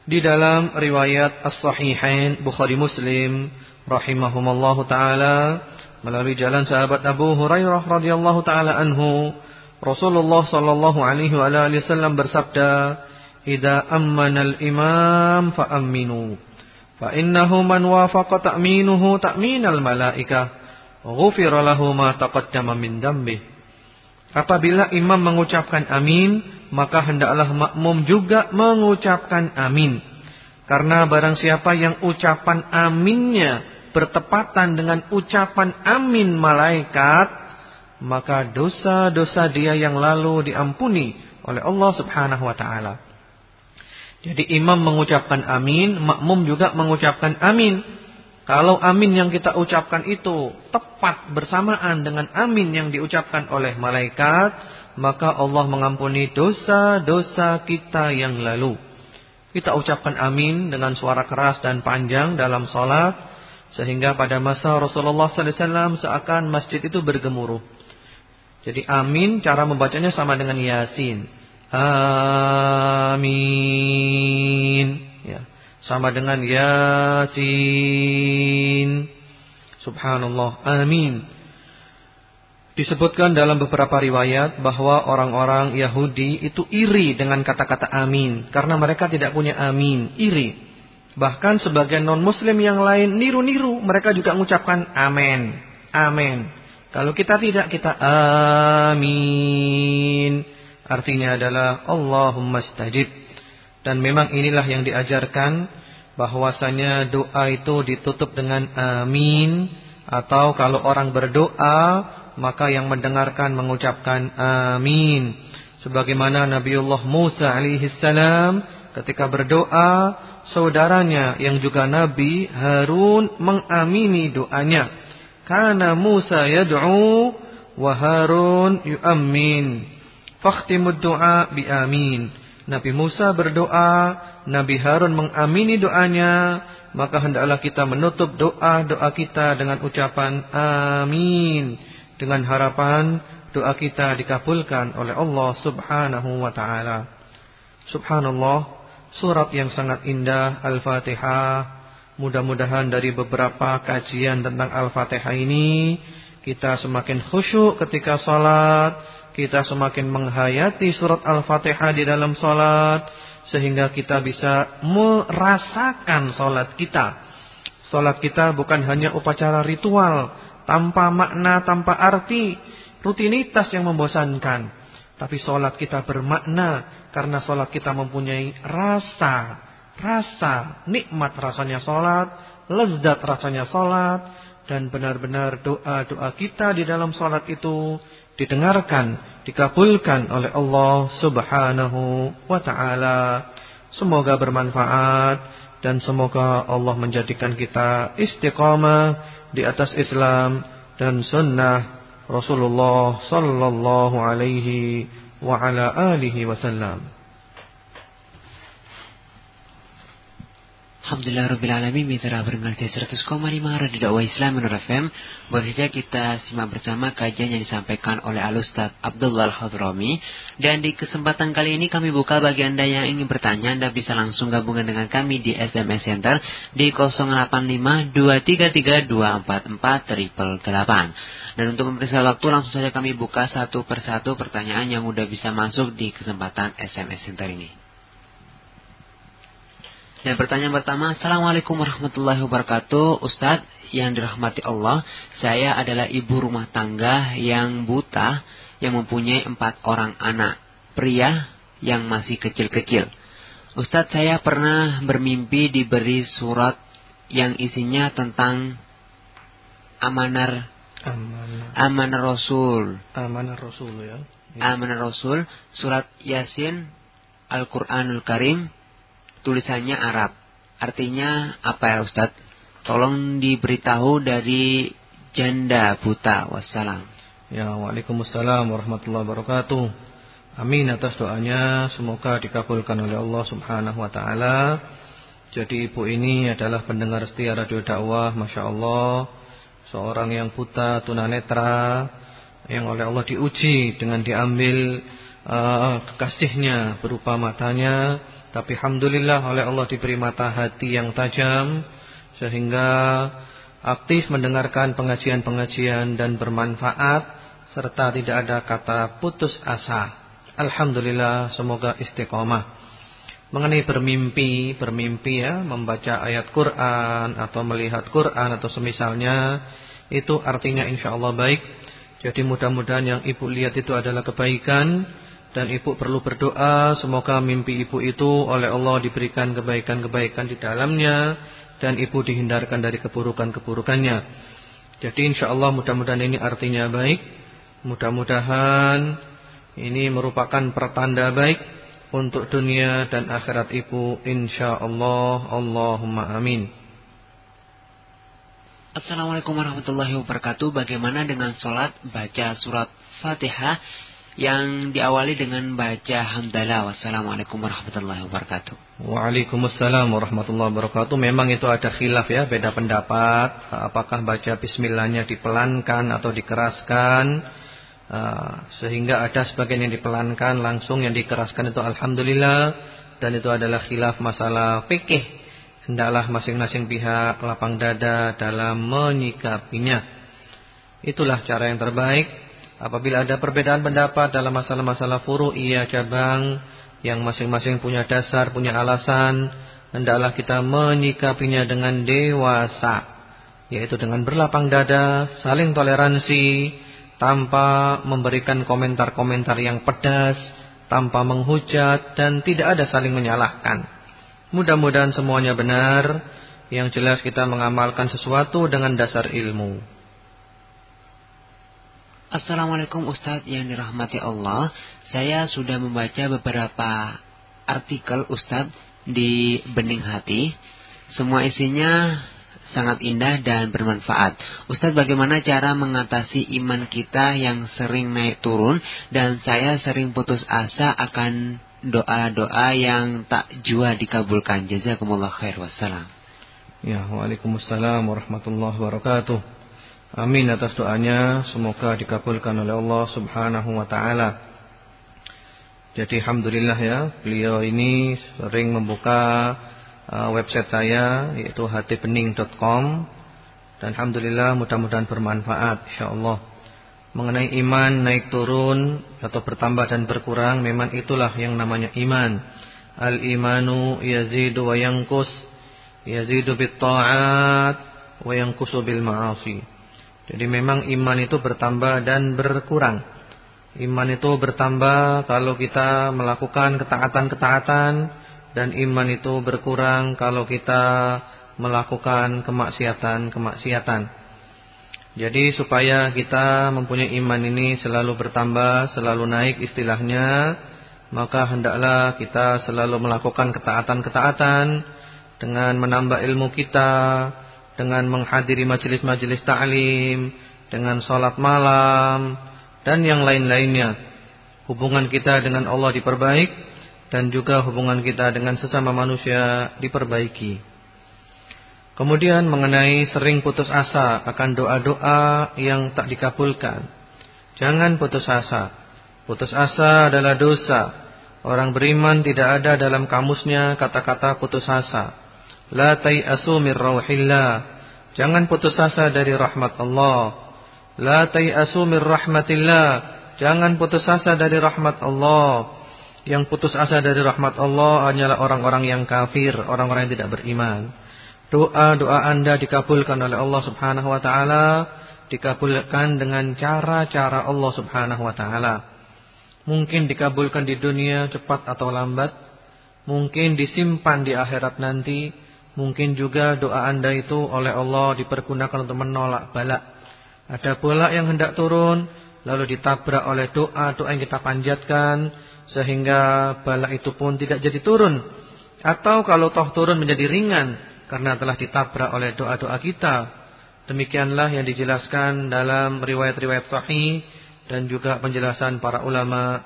S1: Di dalam riwayat As-Sahihain Bukhari Muslim rahimahumallahu taala melalui jalan sahabat Abu Hurairah radhiyallahu taala anhu Rasulullah sallallahu alaihi wasallam bersabda, "Idza ammana al-imam fa aminu. Fa innahu man wafaqa ta'minuhu ta'minal malaikah, ghufira lahu ma taqaddama min dambi." Apabila imam mengucapkan amin, maka hendaklah makmum juga mengucapkan amin. Karena barang siapa yang ucapan aminnya bertepatan dengan ucapan amin malaikat, maka dosa-dosa dia yang lalu diampuni oleh Allah Subhanahu wa taala. Jadi imam mengucapkan amin, makmum juga mengucapkan amin. Kalau amin yang kita ucapkan itu tepat bersamaan dengan amin yang diucapkan oleh malaikat, maka Allah mengampuni dosa-dosa kita yang lalu. Kita ucapkan amin dengan suara keras dan panjang dalam salat sehingga pada masa Rasulullah sallallahu alaihi wasallam seakan masjid itu bergemuruh. Jadi amin cara membacanya sama dengan Yasin. Amin. Ya sama dengan Yasin. Subhanallah. Amin. Disebutkan dalam beberapa riwayat bahwa orang-orang Yahudi itu iri dengan kata-kata amin. Karena mereka tidak punya amin. Iri. Bahkan sebagian non-muslim yang lain niru-niru. Mereka juga mengucapkan amin. Amin. Kalau kita tidak, kita amin. Artinya adalah Allahumma stajib. Dan memang inilah yang diajarkan bahwasanya doa itu ditutup dengan amin atau kalau orang berdoa maka yang mendengarkan mengucapkan amin. Sebagaimana Nabiullah Musa alaihi salam ketika berdoa saudaranya yang juga nabi Harun mengamini doanya. Karena Musa yad'u wa Harun yu'ammin. Fakhtimud du'a bi amin. Nabi Musa berdoa, Nabi Harun mengamini doanya, maka hendaklah kita menutup doa-doa kita dengan ucapan amin. Dengan harapan doa kita dikabulkan oleh Allah subhanahu wa ta'ala. Subhanallah, surat yang sangat indah Al-Fatihah. Mudah-mudahan dari beberapa kajian tentang Al-Fatihah ini, kita semakin khusyuk ketika salat kita semakin menghayati surat Al-Fatihah di dalam salat sehingga kita bisa merasakan salat kita. Salat kita bukan hanya upacara ritual tanpa makna, tanpa arti, rutinitas yang membosankan. Tapi salat kita bermakna karena salat kita mempunyai rasa, rasa nikmat rasanya salat, lezat rasanya salat dan benar-benar doa-doa kita di dalam salat itu didengarkan, dikabulkan oleh Allah Subhanahu wa taala. Semoga bermanfaat dan semoga Allah menjadikan kita istiqamah di atas Islam dan sunnah Rasulullah sallallahu alaihi wa ala alihi wasallam.
S2: Alhamdulillah Rabbil Alamin Mitra pendengar 100,5 Radio Dakwah Islam Menurut FM Boleh saja kita simak bersama kajian yang disampaikan oleh Alustad Abdullah Al-Khadrami. Dan di kesempatan kali ini kami buka bagi Anda yang ingin bertanya Anda bisa langsung gabungan dengan kami di SMS Center Di 0852432448 Dan untuk memeriksa waktu langsung saja kami buka satu persatu pertanyaan yang sudah bisa masuk di kesempatan SMS Center ini dan pertanyaan pertama, Assalamualaikum warahmatullahi wabarakatuh. Ustadz yang dirahmati Allah, saya adalah ibu rumah tangga yang buta, yang mempunyai empat orang anak, pria yang masih kecil-kecil. Ustadz saya pernah bermimpi diberi surat yang isinya tentang amanar
S1: amanah,
S2: amanah Rasul.
S1: Amanah Rasul ya.
S2: ya. Amanah Rasul, surat Yasin, Al-Quranul Karim, tulisannya Arab. Artinya apa ya Ustaz? Tolong diberitahu dari janda buta. Wassalam.
S1: Ya, Waalaikumsalam warahmatullahi wabarakatuh. Amin atas doanya, semoga dikabulkan oleh Allah Subhanahu wa taala. Jadi ibu ini adalah pendengar setia radio dakwah, Masya Allah Seorang yang buta, tunanetra Yang oleh Allah diuji dengan diambil uh, kekasihnya berupa matanya tapi Alhamdulillah oleh Allah diberi mata hati yang tajam Sehingga aktif mendengarkan pengajian-pengajian dan bermanfaat Serta tidak ada kata putus asa. Alhamdulillah semoga istiqomah. Mengenai bermimpi, bermimpi ya Membaca ayat Quran atau melihat Quran atau semisalnya Itu artinya insya Allah baik. Jadi mudah-mudahan yang ibu lihat itu adalah kebaikan dan ibu perlu berdoa semoga mimpi ibu itu oleh Allah diberikan kebaikan-kebaikan di dalamnya dan ibu dihindarkan dari keburukan-keburukannya. Jadi insya Allah mudah-mudahan ini artinya baik. Mudah-mudahan ini merupakan pertanda baik untuk dunia dan akhirat ibu insya Allah. Allahumma amin.
S2: Assalamualaikum warahmatullahi wabarakatuh. Bagaimana dengan sholat baca surat Fatihah yang diawali dengan baca hamdalah. Wassalamualaikum warahmatullahi wabarakatuh.
S1: Waalaikumsalam warahmatullahi wabarakatuh. Memang itu ada khilaf ya, beda pendapat. Apakah baca bismillahnya dipelankan atau dikeraskan? Ah, sehingga ada sebagian yang dipelankan langsung yang dikeraskan itu alhamdulillah dan itu adalah khilaf masalah fikih hendaklah masing-masing pihak lapang dada dalam menyikapinya. Itulah cara yang terbaik. Apabila ada perbedaan pendapat dalam masalah-masalah furu iya cabang yang masing-masing punya dasar, punya alasan, hendaklah kita menyikapinya dengan dewasa, yaitu dengan berlapang dada, saling toleransi, tanpa memberikan komentar-komentar yang pedas, tanpa menghujat dan tidak ada saling menyalahkan. Mudah-mudahan semuanya benar. Yang jelas kita mengamalkan sesuatu dengan dasar ilmu.
S2: Assalamualaikum Ustadz yang dirahmati Allah. Saya sudah membaca beberapa artikel Ustadz di Bening Hati. Semua isinya sangat indah dan bermanfaat. Ustadz bagaimana cara mengatasi iman kita yang sering naik turun dan saya sering putus asa akan doa-doa yang tak jua dikabulkan. Jazakumullah khair wassalam.
S1: Ya, Waalaikumsalam warahmatullahi wabarakatuh. Amin atas doanya, semoga dikabulkan oleh Allah Subhanahu wa taala. Jadi alhamdulillah ya, beliau ini sering membuka uh, website saya yaitu hatibening.com dan alhamdulillah mudah-mudahan bermanfaat insyaallah mengenai iman naik turun atau bertambah dan berkurang memang itulah yang namanya iman. Al-imanu yazidu wa yanqus yazidu bit ta'at wa yanqusu bil ma'asi. Jadi memang iman itu bertambah dan berkurang. Iman itu bertambah kalau kita melakukan ketaatan-ketaatan dan iman itu berkurang kalau kita melakukan kemaksiatan-kemaksiatan. Jadi supaya kita mempunyai iman ini selalu bertambah, selalu naik istilahnya, maka hendaklah kita selalu melakukan ketaatan-ketaatan dengan menambah ilmu kita, dengan menghadiri majelis-majelis ta'lim, dengan sholat malam, dan yang lain-lainnya. Hubungan kita dengan Allah diperbaik, dan juga hubungan kita dengan sesama manusia diperbaiki. Kemudian mengenai sering putus asa akan doa-doa yang tak dikabulkan. Jangan putus asa. Putus asa adalah dosa. Orang beriman tidak ada dalam kamusnya kata-kata putus asa. La tai'asu mir rauhillah. Jangan putus asa dari rahmat Allah. La tai'asu mir rahmatillah. Jangan putus asa dari rahmat Allah. Yang putus asa dari rahmat Allah hanyalah orang-orang yang kafir, orang-orang yang tidak beriman. Doa-doa Anda dikabulkan oleh Allah Subhanahu wa taala, dikabulkan dengan cara-cara Allah Subhanahu wa taala. Mungkin dikabulkan di dunia cepat atau lambat, mungkin disimpan di akhirat nanti, mungkin juga doa Anda itu oleh Allah dipergunakan untuk menolak balak. Ada pula yang hendak turun lalu ditabrak oleh doa-doa yang kita panjatkan sehingga balak itu pun tidak jadi turun. Atau kalau toh turun menjadi ringan karena telah ditabrak oleh doa-doa kita. Demikianlah yang dijelaskan dalam riwayat-riwayat sahih dan juga penjelasan para ulama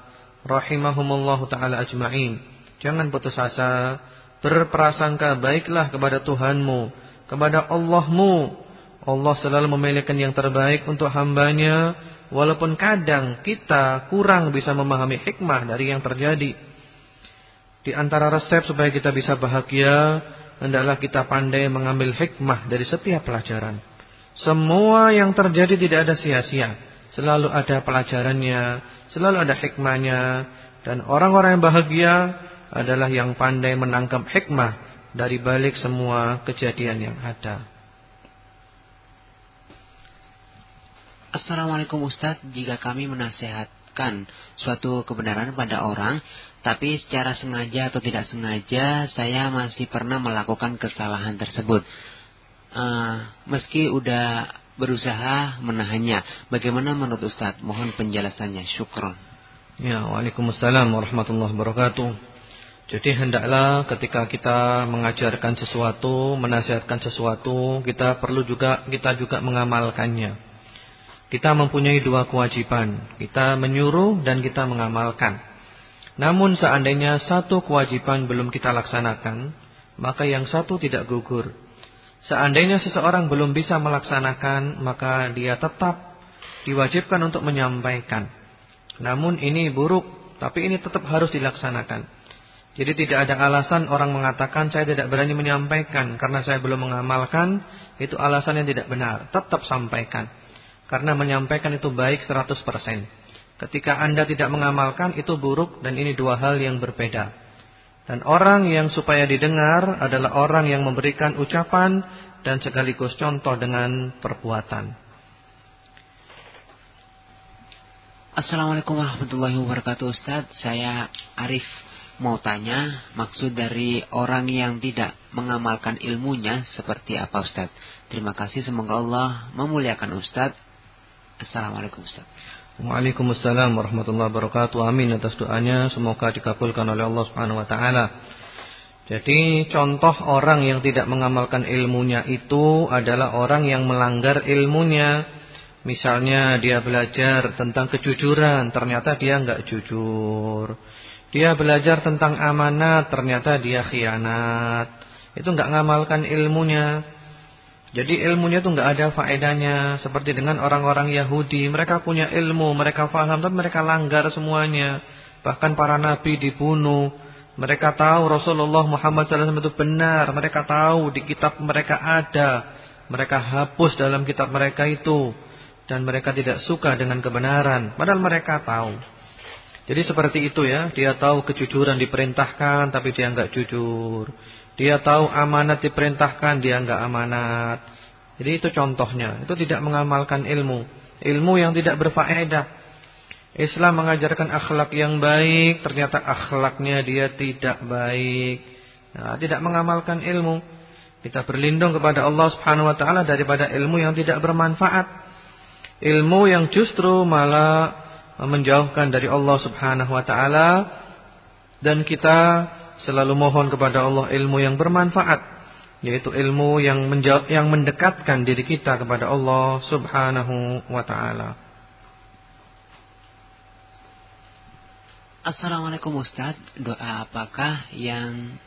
S1: rahimahumullah taala ajmain. Jangan putus asa, berprasangka baiklah kepada Tuhanmu, kepada Allahmu. Allah selalu memilihkan yang terbaik untuk hambanya walaupun kadang kita kurang bisa memahami hikmah dari yang terjadi. Di antara resep supaya kita bisa bahagia hendaklah kita pandai mengambil hikmah dari setiap pelajaran. Semua yang terjadi tidak ada sia-sia. Selalu ada pelajarannya, selalu ada hikmahnya. Dan orang-orang yang bahagia adalah yang pandai menangkap hikmah dari balik semua kejadian yang ada.
S2: Assalamualaikum Ustaz, jika kami menasehatkan suatu kebenaran pada orang tapi secara sengaja atau tidak sengaja saya masih pernah melakukan kesalahan tersebut. Uh, meski udah berusaha menahannya. Bagaimana menurut Ustaz? Mohon penjelasannya. Syukron.
S1: Ya, Waalaikumsalam warahmatullahi wabarakatuh. Jadi hendaklah ketika kita mengajarkan sesuatu, menasihatkan sesuatu, kita perlu juga kita juga mengamalkannya. Kita mempunyai dua kewajiban, kita menyuruh dan kita mengamalkan. Namun seandainya satu kewajiban belum kita laksanakan, maka yang satu tidak gugur. Seandainya seseorang belum bisa melaksanakan, maka dia tetap diwajibkan untuk menyampaikan. Namun ini buruk, tapi ini tetap harus dilaksanakan. Jadi tidak ada alasan orang mengatakan saya tidak berani menyampaikan karena saya belum mengamalkan, itu alasan yang tidak benar. Tetap sampaikan. Karena menyampaikan itu baik 100%. Ketika Anda tidak mengamalkan itu buruk dan ini dua hal yang berbeda. Dan orang yang supaya didengar adalah orang yang memberikan ucapan dan sekaligus contoh dengan perbuatan.
S2: Assalamualaikum warahmatullahi wabarakatuh Ustaz Saya Arif mau tanya maksud dari orang yang tidak mengamalkan ilmunya seperti apa Ustaz? Terima kasih semoga Allah memuliakan Ustaz. Assalamualaikum Ustaz.
S1: Waalaikumsalam warahmatullahi wabarakatuh. Amin atas doanya semoga dikabulkan oleh Allah Subhanahu wa taala. Jadi contoh orang yang tidak mengamalkan ilmunya itu adalah orang yang melanggar ilmunya. Misalnya dia belajar tentang kejujuran, ternyata dia enggak jujur. Dia belajar tentang amanat, ternyata dia khianat. Itu enggak ngamalkan ilmunya. Jadi ilmunya itu enggak ada faedahnya. Seperti dengan orang-orang Yahudi. Mereka punya ilmu, mereka faham, tapi mereka langgar semuanya. Bahkan para nabi dibunuh. Mereka tahu Rasulullah Muhammad SAW itu benar. Mereka tahu di kitab mereka ada. Mereka hapus dalam kitab mereka itu. Dan mereka tidak suka dengan kebenaran. Padahal mereka tahu. Jadi seperti itu ya, dia tahu kejujuran diperintahkan tapi dia enggak jujur. Dia tahu amanat diperintahkan, dia enggak amanat. Jadi itu contohnya, itu tidak mengamalkan ilmu. Ilmu yang tidak berfaedah. Islam mengajarkan akhlak yang baik, ternyata akhlaknya dia tidak baik. Nah, tidak mengamalkan ilmu. Kita berlindung kepada Allah Subhanahu wa taala daripada ilmu yang tidak bermanfaat. Ilmu yang justru malah menjauhkan dari Allah Subhanahu wa taala dan kita selalu mohon kepada Allah ilmu yang bermanfaat yaitu ilmu yang menjauh, yang mendekatkan diri kita kepada Allah Subhanahu wa taala.
S2: Assalamualaikum Ustaz, doa apakah yang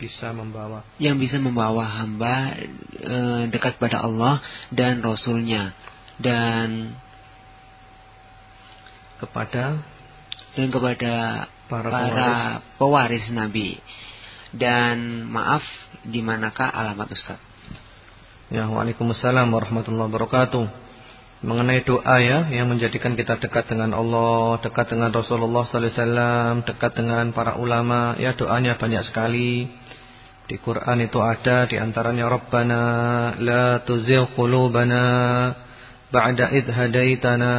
S1: bisa membawa.
S2: yang bisa membawa hamba e, dekat pada Allah dan Rasulnya? Dan
S1: kepada
S2: dan kepada para, para pewaris. pewaris Nabi. Dan maaf, di manakah alamat Ustaz?
S1: Ya, Waalaikumsalam warahmatullahi wabarakatuh. Mengenai doa ya yang menjadikan kita dekat dengan Allah, dekat dengan Rasulullah sallallahu alaihi wasallam, dekat dengan para ulama, ya doanya banyak sekali. Di Quran itu ada di antaranya Rabbana la tuzigh qulubana id hadaitana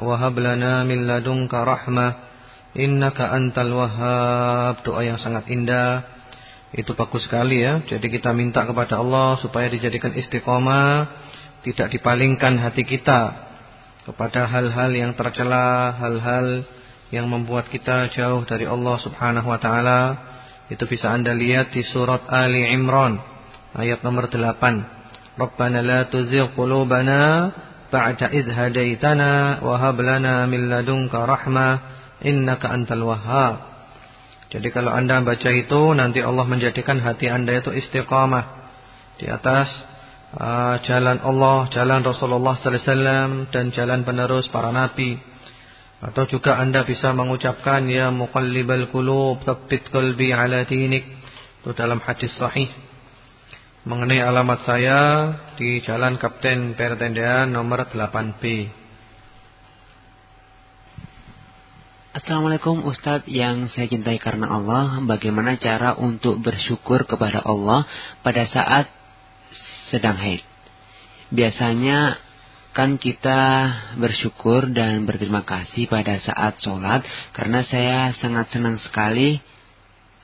S1: wa hab lana min ladunka rahmah. Innaka antal wahhab. Doa yang sangat indah. Itu bagus sekali ya. Jadi kita minta kepada Allah supaya dijadikan istiqomah tidak dipalingkan hati kita kepada hal-hal yang tercela hal-hal yang membuat kita jauh dari Allah Subhanahu wa taala. Itu bisa Anda lihat di surat Ali Imran ayat nomor 8 Rabbana la tuzigh qulubana idh hadaitana wa hab lana min ladunka rahmah innaka antal wahhab. Jadi kalau Anda baca itu nanti Allah menjadikan hati Anda itu istiqamah di atas uh, jalan Allah, jalan Rasulullah sallallahu alaihi wasallam dan jalan penerus para nabi. Atau juga Anda bisa mengucapkan ya muqallibal qulub tsabbit qalbi ala dinik. Itu dalam hadis sahih mengenai alamat saya di Jalan Kapten Pertendean nomor 8B.
S2: Assalamualaikum Ustadz yang saya cintai karena Allah Bagaimana cara untuk bersyukur kepada Allah pada saat sedang haid Biasanya kan kita bersyukur dan berterima kasih pada saat sholat Karena saya sangat senang sekali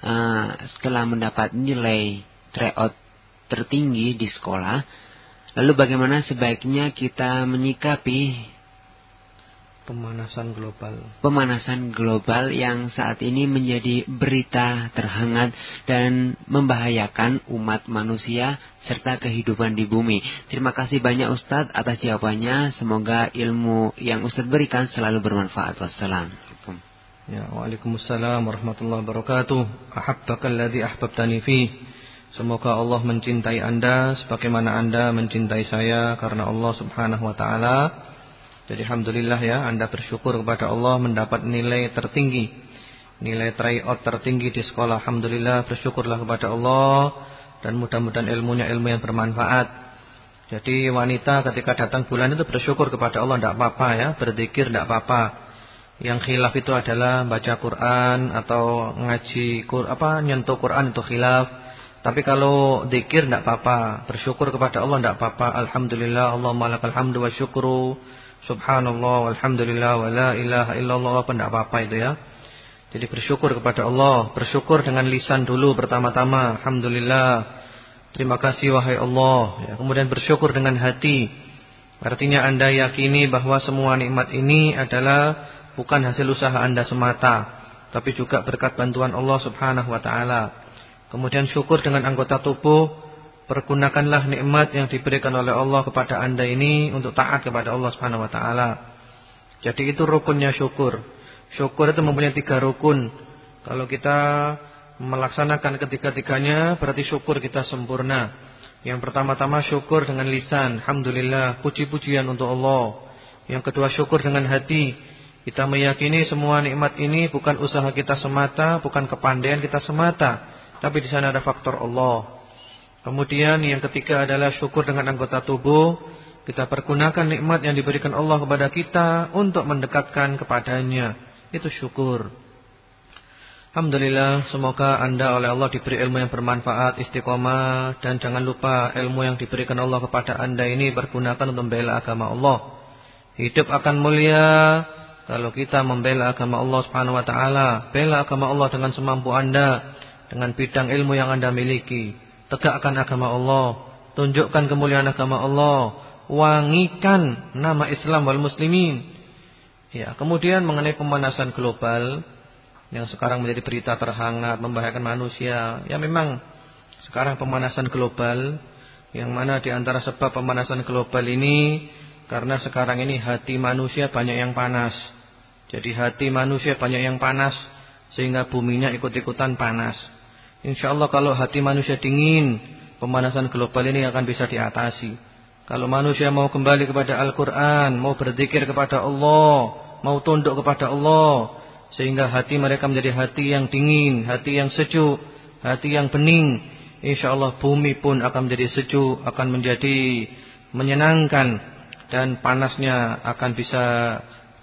S2: uh, setelah mendapat nilai tryout tertinggi di sekolah. Lalu bagaimana sebaiknya kita menyikapi
S1: Pemanasan global.
S2: Pemanasan global yang saat ini menjadi berita terhangat dan membahayakan umat manusia serta kehidupan di bumi. Terima kasih banyak Ustadz atas jawabannya. Semoga ilmu yang Ustadz berikan selalu bermanfaat. Wassalamualaikum.
S1: Ya, Waalaikumsalam warahmatullahi wabarakatuh. Ahabbakal ahbabtani fi. Semoga Allah mencintai Anda sebagaimana Anda mencintai saya karena Allah Subhanahu wa taala jadi alhamdulillah ya Anda bersyukur kepada Allah mendapat nilai tertinggi. Nilai tryout tertinggi di sekolah. Alhamdulillah bersyukurlah kepada Allah dan mudah-mudahan ilmunya ilmu yang bermanfaat. Jadi wanita ketika datang bulan itu bersyukur kepada Allah tidak apa-apa ya, berzikir tidak apa-apa. Yang khilaf itu adalah baca Quran atau ngaji apa nyentuh Quran itu khilaf. Tapi kalau zikir tidak apa-apa, bersyukur kepada Allah tidak apa-apa. Alhamdulillah, Allahumma lakal hamdu wa syukru. Subhanallah walhamdulillah wa la ilaha illallah apa tidak apa-apa itu ya. Jadi bersyukur kepada Allah, bersyukur dengan lisan dulu pertama-tama. Alhamdulillah. Terima kasih wahai Allah. Ya, kemudian bersyukur dengan hati. Artinya Anda yakini bahwa semua nikmat ini adalah bukan hasil usaha Anda semata, tapi juga berkat bantuan Allah Subhanahu wa taala. Kemudian syukur dengan anggota tubuh Pergunakanlah nikmat yang diberikan oleh Allah kepada Anda ini untuk taat kepada Allah taala. Jadi itu rukunnya syukur. Syukur itu mempunyai tiga rukun. Kalau kita melaksanakan ketiga-tiganya berarti syukur kita sempurna. Yang pertama-tama syukur dengan lisan, alhamdulillah, puji-pujian untuk Allah. Yang kedua syukur dengan hati. Kita meyakini semua nikmat ini bukan usaha kita semata, bukan kepandaian kita semata, tapi di sana ada faktor Allah. Kemudian yang ketiga adalah syukur dengan anggota tubuh. Kita pergunakan nikmat yang diberikan Allah kepada kita untuk mendekatkan kepadanya. Itu syukur. Alhamdulillah, semoga Anda oleh Allah diberi ilmu yang bermanfaat, istiqomah dan jangan lupa ilmu yang diberikan Allah kepada Anda ini bergunakan untuk membela agama Allah. Hidup akan mulia kalau kita membela agama Allah Subhanahu wa taala. Bela agama Allah dengan semampu Anda, dengan bidang ilmu yang Anda miliki tegakkan agama Allah, tunjukkan kemuliaan agama Allah, wangikan nama Islam wal muslimin. Ya, kemudian mengenai pemanasan global yang sekarang menjadi berita terhangat membahayakan manusia. Ya memang sekarang pemanasan global yang mana di antara sebab pemanasan global ini karena sekarang ini hati manusia banyak yang panas. Jadi hati manusia banyak yang panas sehingga buminya ikut-ikutan panas. Insya Allah kalau hati manusia dingin, pemanasan global ini akan bisa diatasi. Kalau manusia mau kembali kepada Al-Quran, mau berzikir kepada Allah, mau tunduk kepada Allah, sehingga hati mereka menjadi hati yang dingin, hati yang sejuk, hati yang bening. Insya Allah bumi pun akan menjadi sejuk, akan menjadi menyenangkan, dan panasnya akan bisa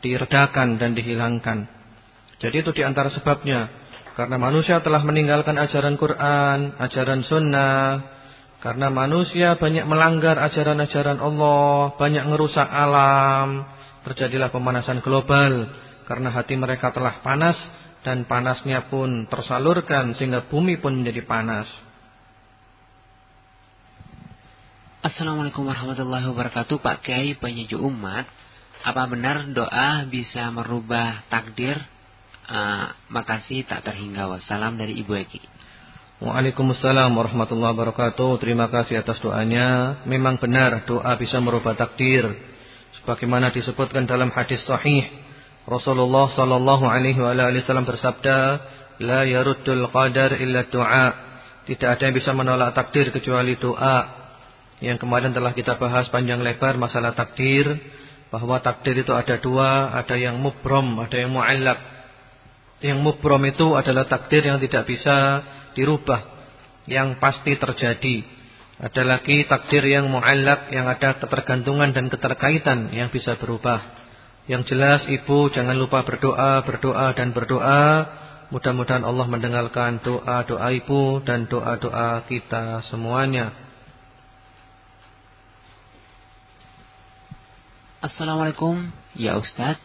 S1: diredakan dan dihilangkan. Jadi itu di antara sebabnya. Karena manusia telah meninggalkan ajaran Quran, ajaran sunnah. Karena manusia banyak melanggar ajaran-ajaran Allah, banyak merusak alam. Terjadilah pemanasan global. Karena hati mereka telah panas dan panasnya pun tersalurkan sehingga bumi pun menjadi panas.
S2: Assalamualaikum warahmatullahi wabarakatuh Pak Kiai penyejuk umat Apa benar doa bisa merubah takdir Uh, makasih tak terhingga wassalam dari Ibu Eki.
S1: Waalaikumsalam warahmatullahi wabarakatuh. Terima kasih atas doanya. Memang benar doa bisa merubah takdir. Sebagaimana disebutkan dalam hadis sahih, Rasulullah sallallahu alaihi wasallam bersabda, "La yaruddul qadar illa doa." Tidak ada yang bisa menolak takdir kecuali doa. Yang kemarin telah kita bahas panjang lebar masalah takdir, bahwa takdir itu ada dua, ada yang mubrom, ada yang mu'allaq. Yang mubrom itu adalah takdir yang tidak bisa dirubah, yang pasti terjadi. Ada lagi takdir yang mu'allak, yang ada ketergantungan dan keterkaitan yang bisa berubah. Yang jelas ibu jangan lupa berdoa, berdoa dan berdoa. Mudah-mudahan Allah mendengarkan doa-doa ibu dan doa-doa kita semuanya.
S2: Assalamualaikum, ya Ustadz.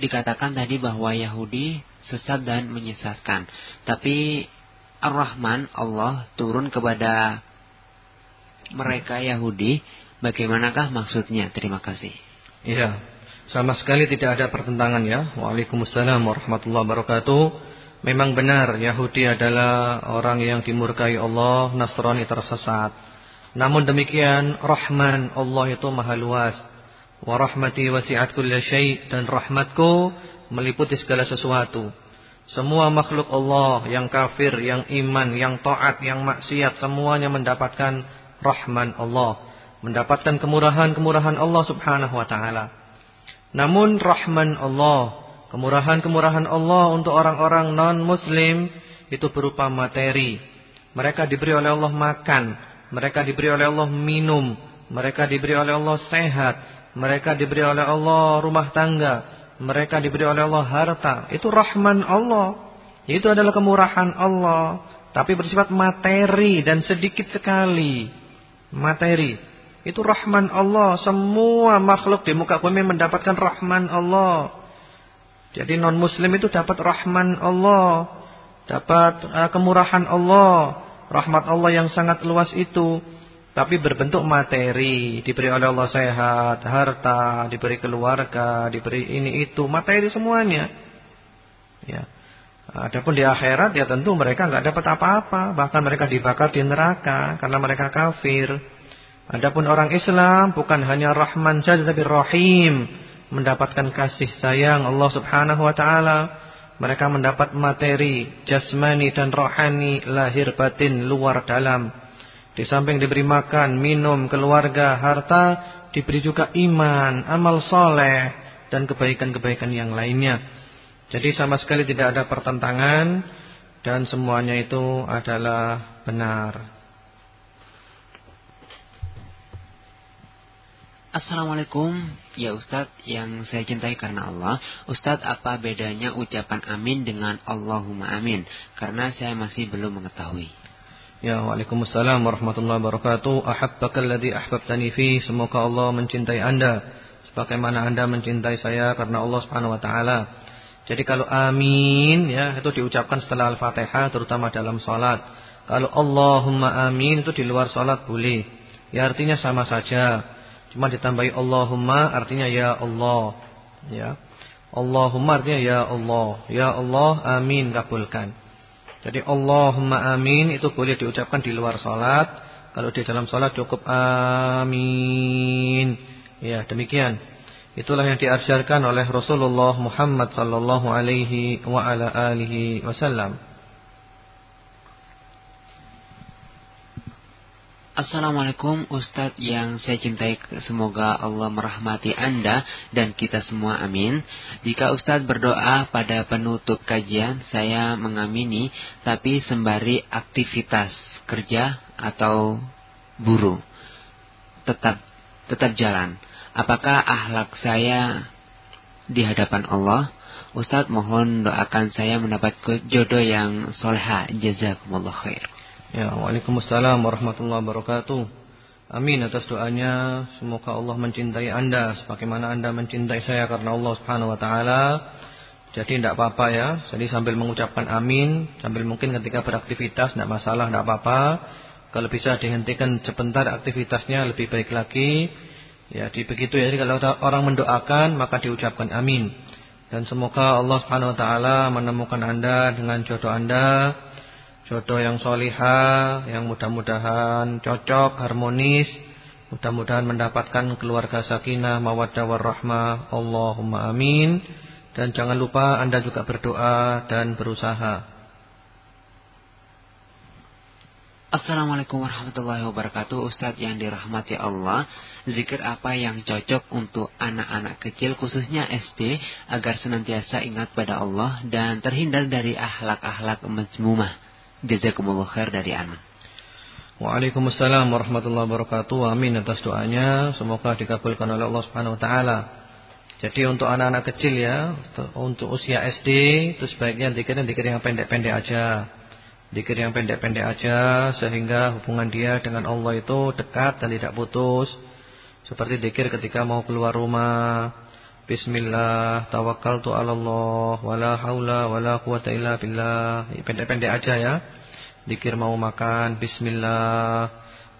S2: Dikatakan tadi bahwa Yahudi sesat dan menyesatkan. Tapi Ar-Rahman Allah turun kepada mereka Yahudi. Bagaimanakah maksudnya? Terima kasih.
S1: Iya. Sama sekali tidak ada pertentangan ya. Waalaikumsalam warahmatullahi wabarakatuh. Memang benar Yahudi adalah orang yang dimurkai Allah, Nasrani tersesat. Namun demikian Rahman Allah itu maha luas. Wa rahmati wasi'at kulli syai' dan rahmatku meliputi segala sesuatu. Semua makhluk Allah yang kafir, yang iman, yang taat, yang maksiat semuanya mendapatkan rahman Allah, mendapatkan kemurahan-kemurahan Allah Subhanahu wa taala. Namun rahman Allah, kemurahan-kemurahan Allah untuk orang-orang non-muslim itu berupa materi. Mereka diberi oleh Allah makan, mereka diberi oleh Allah minum, mereka diberi oleh Allah sehat, mereka diberi oleh Allah rumah tangga, mereka diberi oleh Allah harta. Itu rahman Allah. Itu adalah kemurahan Allah, tapi bersifat materi dan sedikit sekali. Materi. Itu rahman Allah. Semua makhluk di muka bumi mendapatkan rahman Allah. Jadi non muslim itu dapat rahman Allah. Dapat uh, kemurahan Allah. Rahmat Allah yang sangat luas itu. Tapi berbentuk materi. Diberi oleh Allah sehat, harta, diberi keluarga, diberi ini itu. Materi semuanya. Ya. Adapun di akhirat ya tentu mereka nggak dapat apa-apa. Bahkan mereka dibakar di neraka. Karena mereka kafir. Adapun orang Islam bukan hanya Rahman saja tapi Rahim, mendapatkan kasih sayang Allah Subhanahu wa taala. Mereka mendapat materi jasmani dan rohani, lahir batin, luar dalam. Di samping diberi makan, minum, keluarga, harta, diberi juga iman, amal soleh, dan kebaikan-kebaikan yang lainnya. Jadi sama sekali tidak ada pertentangan dan semuanya itu adalah benar.
S2: Assalamualaikum Ya Ustadz yang saya cintai karena Allah Ustadz apa bedanya ucapan amin dengan Allahumma amin Karena saya masih belum mengetahui
S1: Ya Waalaikumsalam warahmatullahi wabarakatuh Ahabbakalladhi ahbabtani fi Semoga Allah mencintai anda Sebagaimana anda mencintai saya karena Allah subhanahu wa ta'ala Jadi kalau amin ya Itu diucapkan setelah Al-Fatihah Terutama dalam salat Kalau Allahumma amin itu di luar salat boleh Ya artinya sama saja Cuma ditambahi Allahumma artinya ya Allah. Ya. Allahumma artinya ya Allah. Ya Allah, amin kabulkan. Jadi Allahumma amin itu boleh diucapkan di luar salat. Kalau di dalam salat cukup amin. Ya, demikian. Itulah yang diajarkan oleh Rasulullah Muhammad sallallahu alaihi wa ala alihi wasallam.
S2: Assalamualaikum Ustadz yang saya cintai Semoga Allah merahmati Anda Dan kita semua amin. Jika Ustadz berdoa pada penutup kajian Saya mengamini Tapi sembari aktivitas kerja Atau buruh Tetap tetap jalan. Apakah ahlak saya Di hadapan Allah? Ustadz mohon doakan saya mendapat jodoh yang soleha. Jazakumullah khair
S1: Ya, Waalaikumsalam warahmatullahi wabarakatuh. Amin atas doanya. Semoga Allah mencintai Anda sebagaimana Anda mencintai saya karena Allah Subhanahu wa taala. Jadi tidak apa-apa ya. Jadi sambil mengucapkan amin, sambil mungkin ketika beraktivitas tidak masalah, tidak apa-apa. Kalau bisa dihentikan sebentar aktivitasnya lebih baik lagi. Ya, di begitu ya. Jadi kalau orang mendoakan maka diucapkan amin. Dan semoga Allah Subhanahu wa taala menemukan Anda dengan jodoh Anda jodoh yang solihah, yang mudah-mudahan cocok, harmonis, mudah-mudahan mendapatkan keluarga sakinah, mawaddah warahmah. Allahumma amin. Dan jangan lupa Anda juga berdoa dan berusaha.
S2: Assalamualaikum warahmatullahi wabarakatuh Ustadz yang dirahmati Allah Zikir apa yang cocok untuk anak-anak kecil khususnya SD Agar senantiasa ingat pada Allah Dan terhindar dari ahlak-ahlak majmumah Jazakumullah khair dari Ana.
S1: Waalaikumsalam warahmatullahi wabarakatuh. Amin atas doanya. Semoga dikabulkan oleh Allah Subhanahu wa taala. Jadi untuk anak-anak kecil ya, untuk usia SD itu sebaiknya dikir dikir yang pendek-pendek aja. Dikir yang pendek-pendek aja sehingga hubungan dia dengan Allah itu dekat dan tidak putus. Seperti dikir ketika mau keluar rumah. Bismillah, tawakkaltu 'ala Allah, wala haula wala quwata illa billah. Pendek-pendek aja ya. Dikir mau makan, bismillah.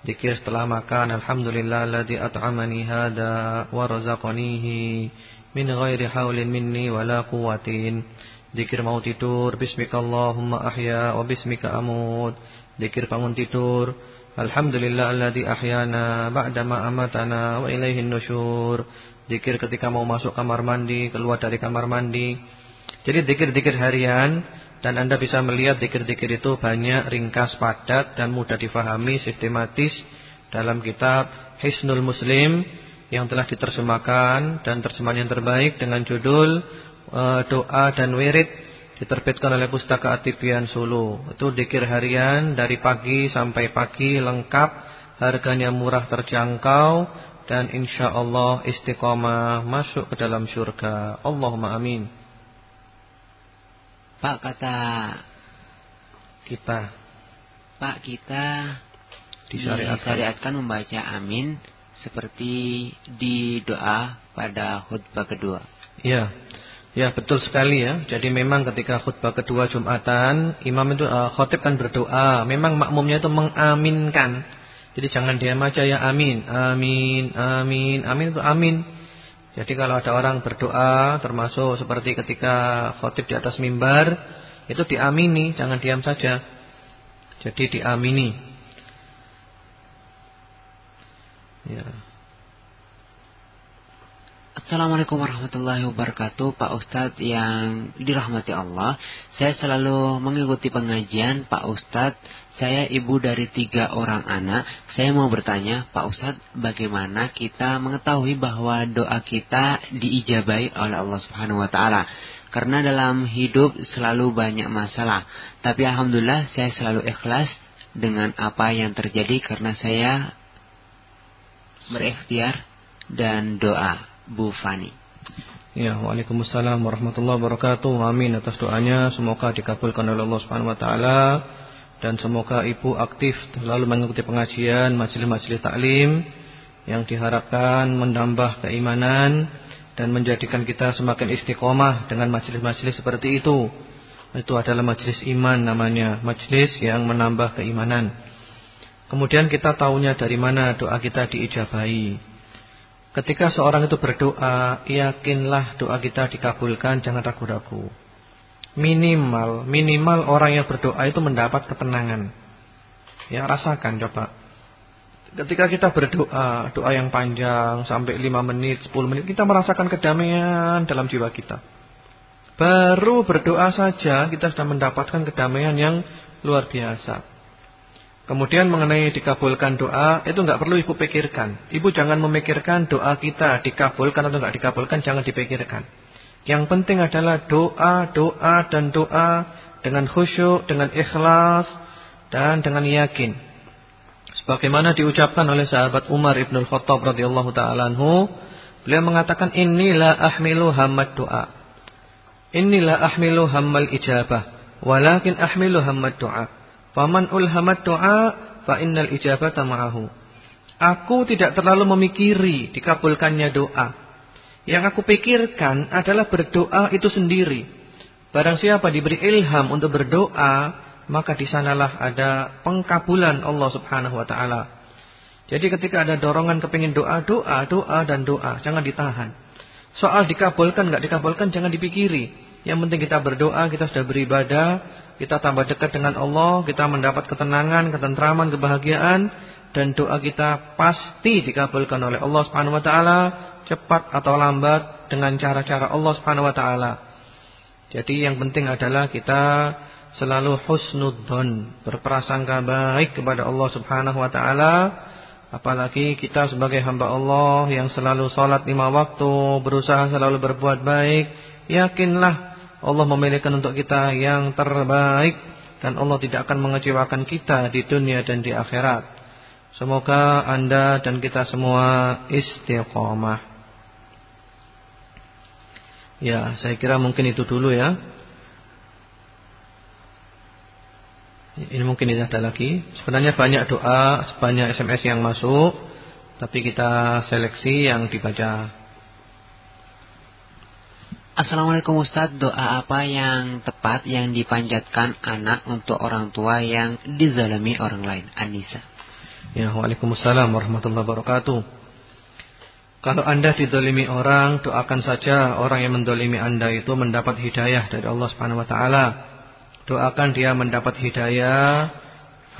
S1: Dikir setelah makan, alhamdulillah alladzi at'amani hada wa razaqanihi. min ghairi haulin minni wala quwwatin. Zikir mau tidur, bismikallahumma ahya wa bismika amut. Zikir bangun tidur, alhamdulillah alladzi ahyana ba'dama amatana wa ilaihin nusyur. Zikir ketika mau masuk kamar mandi, keluar dari kamar mandi. Jadi zikir-zikir harian dan Anda bisa melihat zikir-zikir itu banyak, ringkas, padat dan mudah difahami, sistematis dalam kitab Hisnul Muslim yang telah diterjemahkan dan terjemahan yang terbaik dengan judul uh, doa dan wirid diterbitkan oleh Pustaka Atibian Solo. Itu dikir harian dari pagi sampai pagi lengkap, harganya murah terjangkau dan insya Allah istiqomah masuk ke dalam surga. Allahumma amin.
S2: Pak kata
S1: kita
S2: Pak kita disyariatkan, disyariatkan membaca amin seperti di doa pada khutbah kedua.
S1: Ya. Ya betul sekali ya. Jadi memang ketika khutbah kedua Jumatan, imam itu uh, khotib kan berdoa. Memang makmumnya itu mengaminkan. Jadi jangan diam aja ya amin, amin, amin, amin itu amin. Jadi kalau ada orang berdoa termasuk seperti ketika khotib di atas mimbar, itu diamini, jangan diam saja. Jadi diamini.
S2: Ya. Assalamualaikum warahmatullahi wabarakatuh Pak Ustadz yang dirahmati Allah. Saya selalu mengikuti pengajian Pak Ustadz. Saya ibu dari tiga orang anak. Saya mau bertanya Pak Ustadz Bagaimana kita mengetahui bahwa doa kita diijabai oleh Allah Subhanahu Wa Taala? Karena dalam hidup selalu banyak masalah. Tapi Alhamdulillah saya selalu ikhlas Dengan apa yang terjadi Karena saya berikhtiar dan doa Bu Fani.
S1: Ya, Waalaikumsalam warahmatullahi wabarakatuh. Amin atas doanya. Semoga dikabulkan oleh Allah Subhanahu wa taala dan semoga ibu aktif selalu mengikuti pengajian, majelis-majelis taklim yang diharapkan menambah keimanan dan menjadikan kita semakin istiqomah dengan majelis-majelis seperti itu. Itu adalah majelis iman namanya, majelis yang menambah keimanan. Kemudian kita tahunya dari mana doa kita diijabahi. Ketika seorang itu berdoa, yakinlah doa kita dikabulkan, jangan ragu-ragu. Minimal, minimal orang yang berdoa itu mendapat ketenangan. Ya, rasakan coba. Ketika kita berdoa, doa yang panjang sampai 5 menit, 10 menit, kita merasakan kedamaian dalam jiwa kita. Baru berdoa saja kita sudah mendapatkan kedamaian yang luar biasa. Kemudian mengenai dikabulkan doa, itu nggak perlu ibu pikirkan. Ibu jangan memikirkan doa kita dikabulkan atau nggak dikabulkan, jangan dipikirkan. Yang penting adalah doa, doa dan doa dengan khusyuk, dengan ikhlas dan dengan yakin. Sebagaimana diucapkan oleh sahabat Umar ibn Khattab radhiyallahu taala anhu, beliau mengatakan inilah ahmilu hamad doa. Inilah ahmilu hammal ijabah, walakin ahmilu hamad doa. Faman ulhamat doa fa innal ijabata ma'ahu. Aku tidak terlalu memikiri dikabulkannya doa. Yang aku pikirkan adalah berdoa itu sendiri. Barang siapa diberi ilham untuk berdoa, maka di sanalah ada pengkabulan Allah Subhanahu wa taala. Jadi ketika ada dorongan kepingin doa, doa, doa dan doa, jangan ditahan. Soal dikabulkan enggak dikabulkan jangan dipikiri. Yang penting kita berdoa, kita sudah beribadah, kita tambah dekat dengan Allah, kita mendapat ketenangan, ketentraman, kebahagiaan dan doa kita pasti dikabulkan oleh Allah Subhanahu wa taala, cepat atau lambat dengan cara-cara Allah Subhanahu wa taala. Jadi yang penting adalah kita selalu husnudzon, berprasangka baik kepada Allah Subhanahu wa taala. Apalagi kita sebagai hamba Allah yang selalu salat lima waktu, berusaha selalu berbuat baik, yakinlah Allah memilihkan untuk kita yang terbaik dan Allah tidak akan mengecewakan kita di dunia dan di akhirat. Semoga Anda dan kita semua istiqomah. Ya, saya kira mungkin itu dulu ya. Ini mungkin tidak ada lagi. Sebenarnya banyak doa, banyak SMS yang masuk, tapi kita seleksi yang dibaca
S2: Assalamualaikum Ustadz, doa apa yang tepat yang dipanjatkan anak untuk orang tua yang dizalimi orang lain? Anissa.
S1: Ya, Waalaikumsalam warahmatullahi wabarakatuh. Kalau anda didolimi orang, doakan saja orang yang mendolimi anda itu mendapat hidayah dari Allah Subhanahu Wa Taala. Doakan dia mendapat hidayah.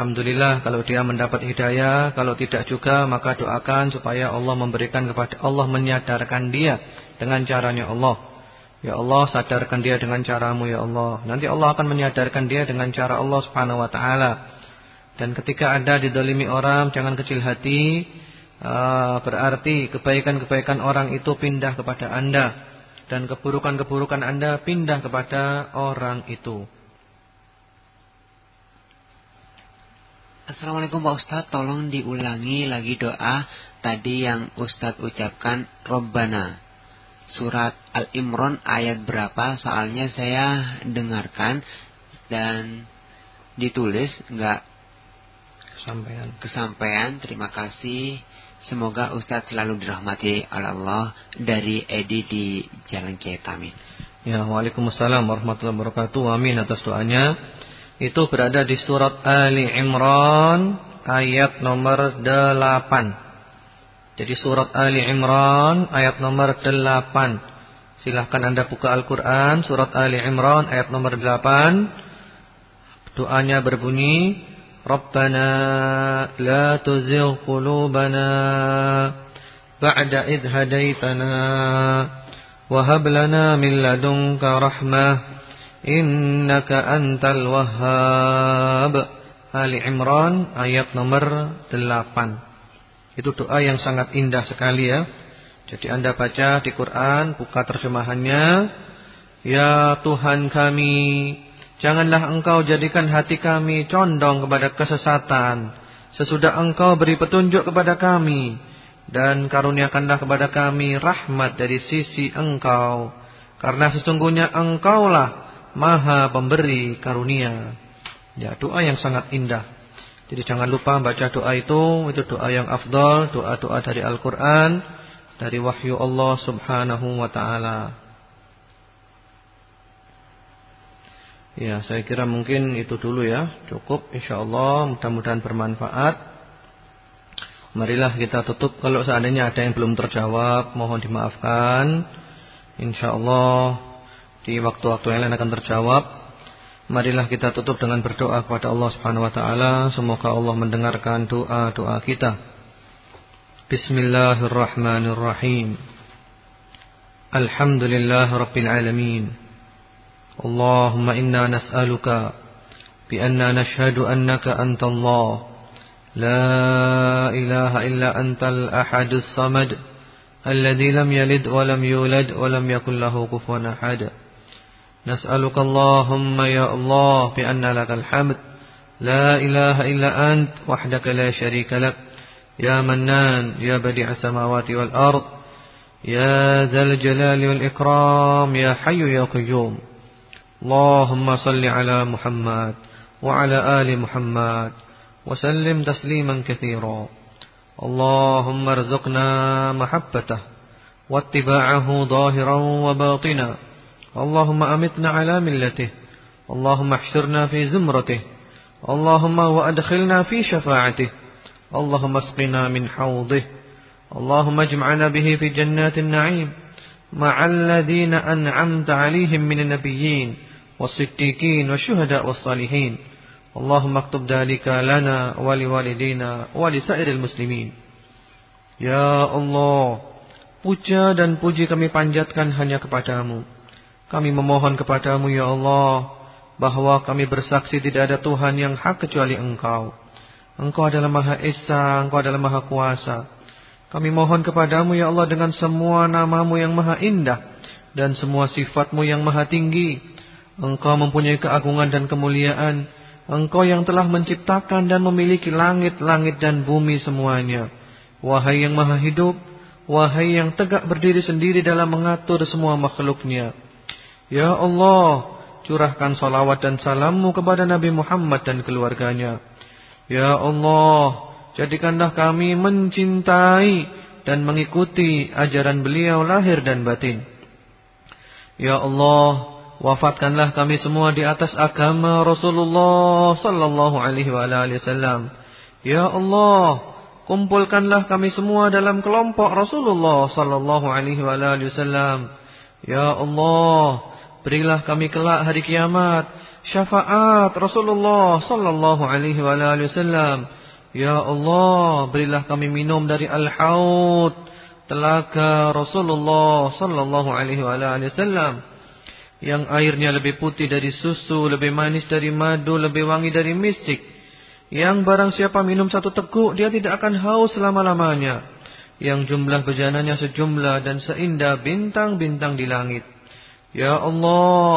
S1: Alhamdulillah kalau dia mendapat hidayah. Kalau tidak juga maka doakan supaya Allah memberikan kepada Allah menyadarkan dia dengan caranya Allah. Ya Allah sadarkan dia dengan caramu ya Allah. Nanti Allah akan menyadarkan dia dengan cara Allah Subhanahu Wa Taala. Dan ketika anda didolimi orang jangan kecil hati. Ah, berarti kebaikan-kebaikan orang itu pindah kepada Anda dan keburukan-keburukan Anda pindah kepada orang itu.
S2: Assalamualaikum Pak Ustadz, tolong diulangi lagi doa tadi yang Ustadz ucapkan Robbana. Surat Al-Imran ayat berapa? Soalnya saya dengarkan dan ditulis enggak
S1: kesampaian.
S2: Kesampaian, terima kasih. Semoga Ustadz selalu dirahmati oleh Allah dari Edi di Jalan Kiai Tamin.
S1: Ya, Waalaikumsalam warahmatullahi wabarakatuh. Amin atas doanya. Itu berada di surat Ali Imran ayat nomor 8. Jadi surat Ali Imran ayat nomor 8. Silahkan Anda buka Al-Quran surat Ali Imran ayat nomor 8. Doanya berbunyi Rabbana la tuzil qulubana ba'da idh hadaitana wa hab lana min ladunka rahmah innaka antal wahhab Ali Imran ayat nomor 8 itu doa yang sangat indah sekali ya Jadi anda baca di Quran Buka terjemahannya Ya Tuhan kami Janganlah engkau jadikan hati kami condong kepada kesesatan. Sesudah engkau beri petunjuk kepada kami. Dan karuniakanlah kepada kami rahmat dari sisi engkau. Karena sesungguhnya engkaulah maha pemberi karunia. Ya doa yang sangat indah. Jadi jangan lupa baca doa itu. Itu doa yang afdal. Doa-doa dari Al-Quran. Dari wahyu Allah subhanahu wa ta'ala. Ya, saya kira mungkin itu dulu ya. Cukup insyaallah, mudah-mudahan bermanfaat. Marilah kita tutup kalau seandainya ada yang belum terjawab, mohon dimaafkan. Insyaallah di waktu-waktu yang lain akan terjawab. Marilah kita tutup dengan berdoa kepada Allah Subhanahu wa taala, semoga Allah mendengarkan doa-doa kita. Bismillahirrahmanirrahim. Alhamdulillah rabbil alamin. Allahumma inna nas'aluka bi anna nashhadu annaka antallah la ilaha illa antal ahadus samad alladhi lam yalid wa lam yulad wa lam yakul lahu kufuwan ahad. نسألك اللهم يا الله بأن لك الحمد. لا إله إلا أنت وحدك لا شريك لك. يا منان يا بديع السماوات والأرض. يا ذا الجلال والإكرام. يا حي يا قيوم. اللهم صل على محمد وعلى آل محمد وسلم تسليما كثيرا. اللهم ارزقنا محبته واتباعه ظاهرا وباطنا. اللهم أمتنا على ملته. اللهم احشرنا في زمرته. اللهم وأدخلنا في شفاعته. اللهم اسقنا من حوضه. اللهم اجمعنا به في جنات النعيم. مع الذين أنعمت عليهم من النبيين والصديقين والشهداء والصالحين. اللهم اكتب ذلك لنا ولوالدينا ولسائر المسلمين. Ya Allah Puja dan puji kami panjatkan hanya kepadamu. Kami memohon kepadamu ya Allah Bahwa kami bersaksi tidak ada Tuhan yang hak kecuali engkau Engkau adalah maha esa Engkau adalah maha kuasa Kami mohon kepadamu ya Allah dengan semua namamu yang maha indah Dan semua sifatmu yang maha tinggi Engkau mempunyai keagungan dan kemuliaan. Engkau yang telah menciptakan dan memiliki langit-langit dan bumi semuanya. Wahai yang maha hidup. Wahai yang tegak berdiri sendiri dalam mengatur semua makhluknya. Ya Allah. Curahkan salawat dan salammu kepada Nabi Muhammad dan keluarganya. Ya Allah. Jadikanlah kami mencintai dan mengikuti ajaran beliau lahir dan batin. Ya Allah. Wafatkanlah kami semua di atas agama Rasulullah sallallahu alaihi wasallam. Ya Allah, kumpulkanlah kami semua dalam kelompok Rasulullah sallallahu alaihi wasallam. Ya Allah, berilah kami kelak hari kiamat syafaat Rasulullah sallallahu alaihi wasallam. Ya Allah, berilah kami minum dari al-haud telaga Rasulullah sallallahu alaihi wasallam yang airnya lebih putih dari susu, lebih manis dari madu, lebih wangi dari misik. Yang barang siapa minum satu teguk, dia tidak akan haus selama-lamanya. Yang jumlah bejananya sejumlah dan seindah bintang-bintang di langit. Ya Allah,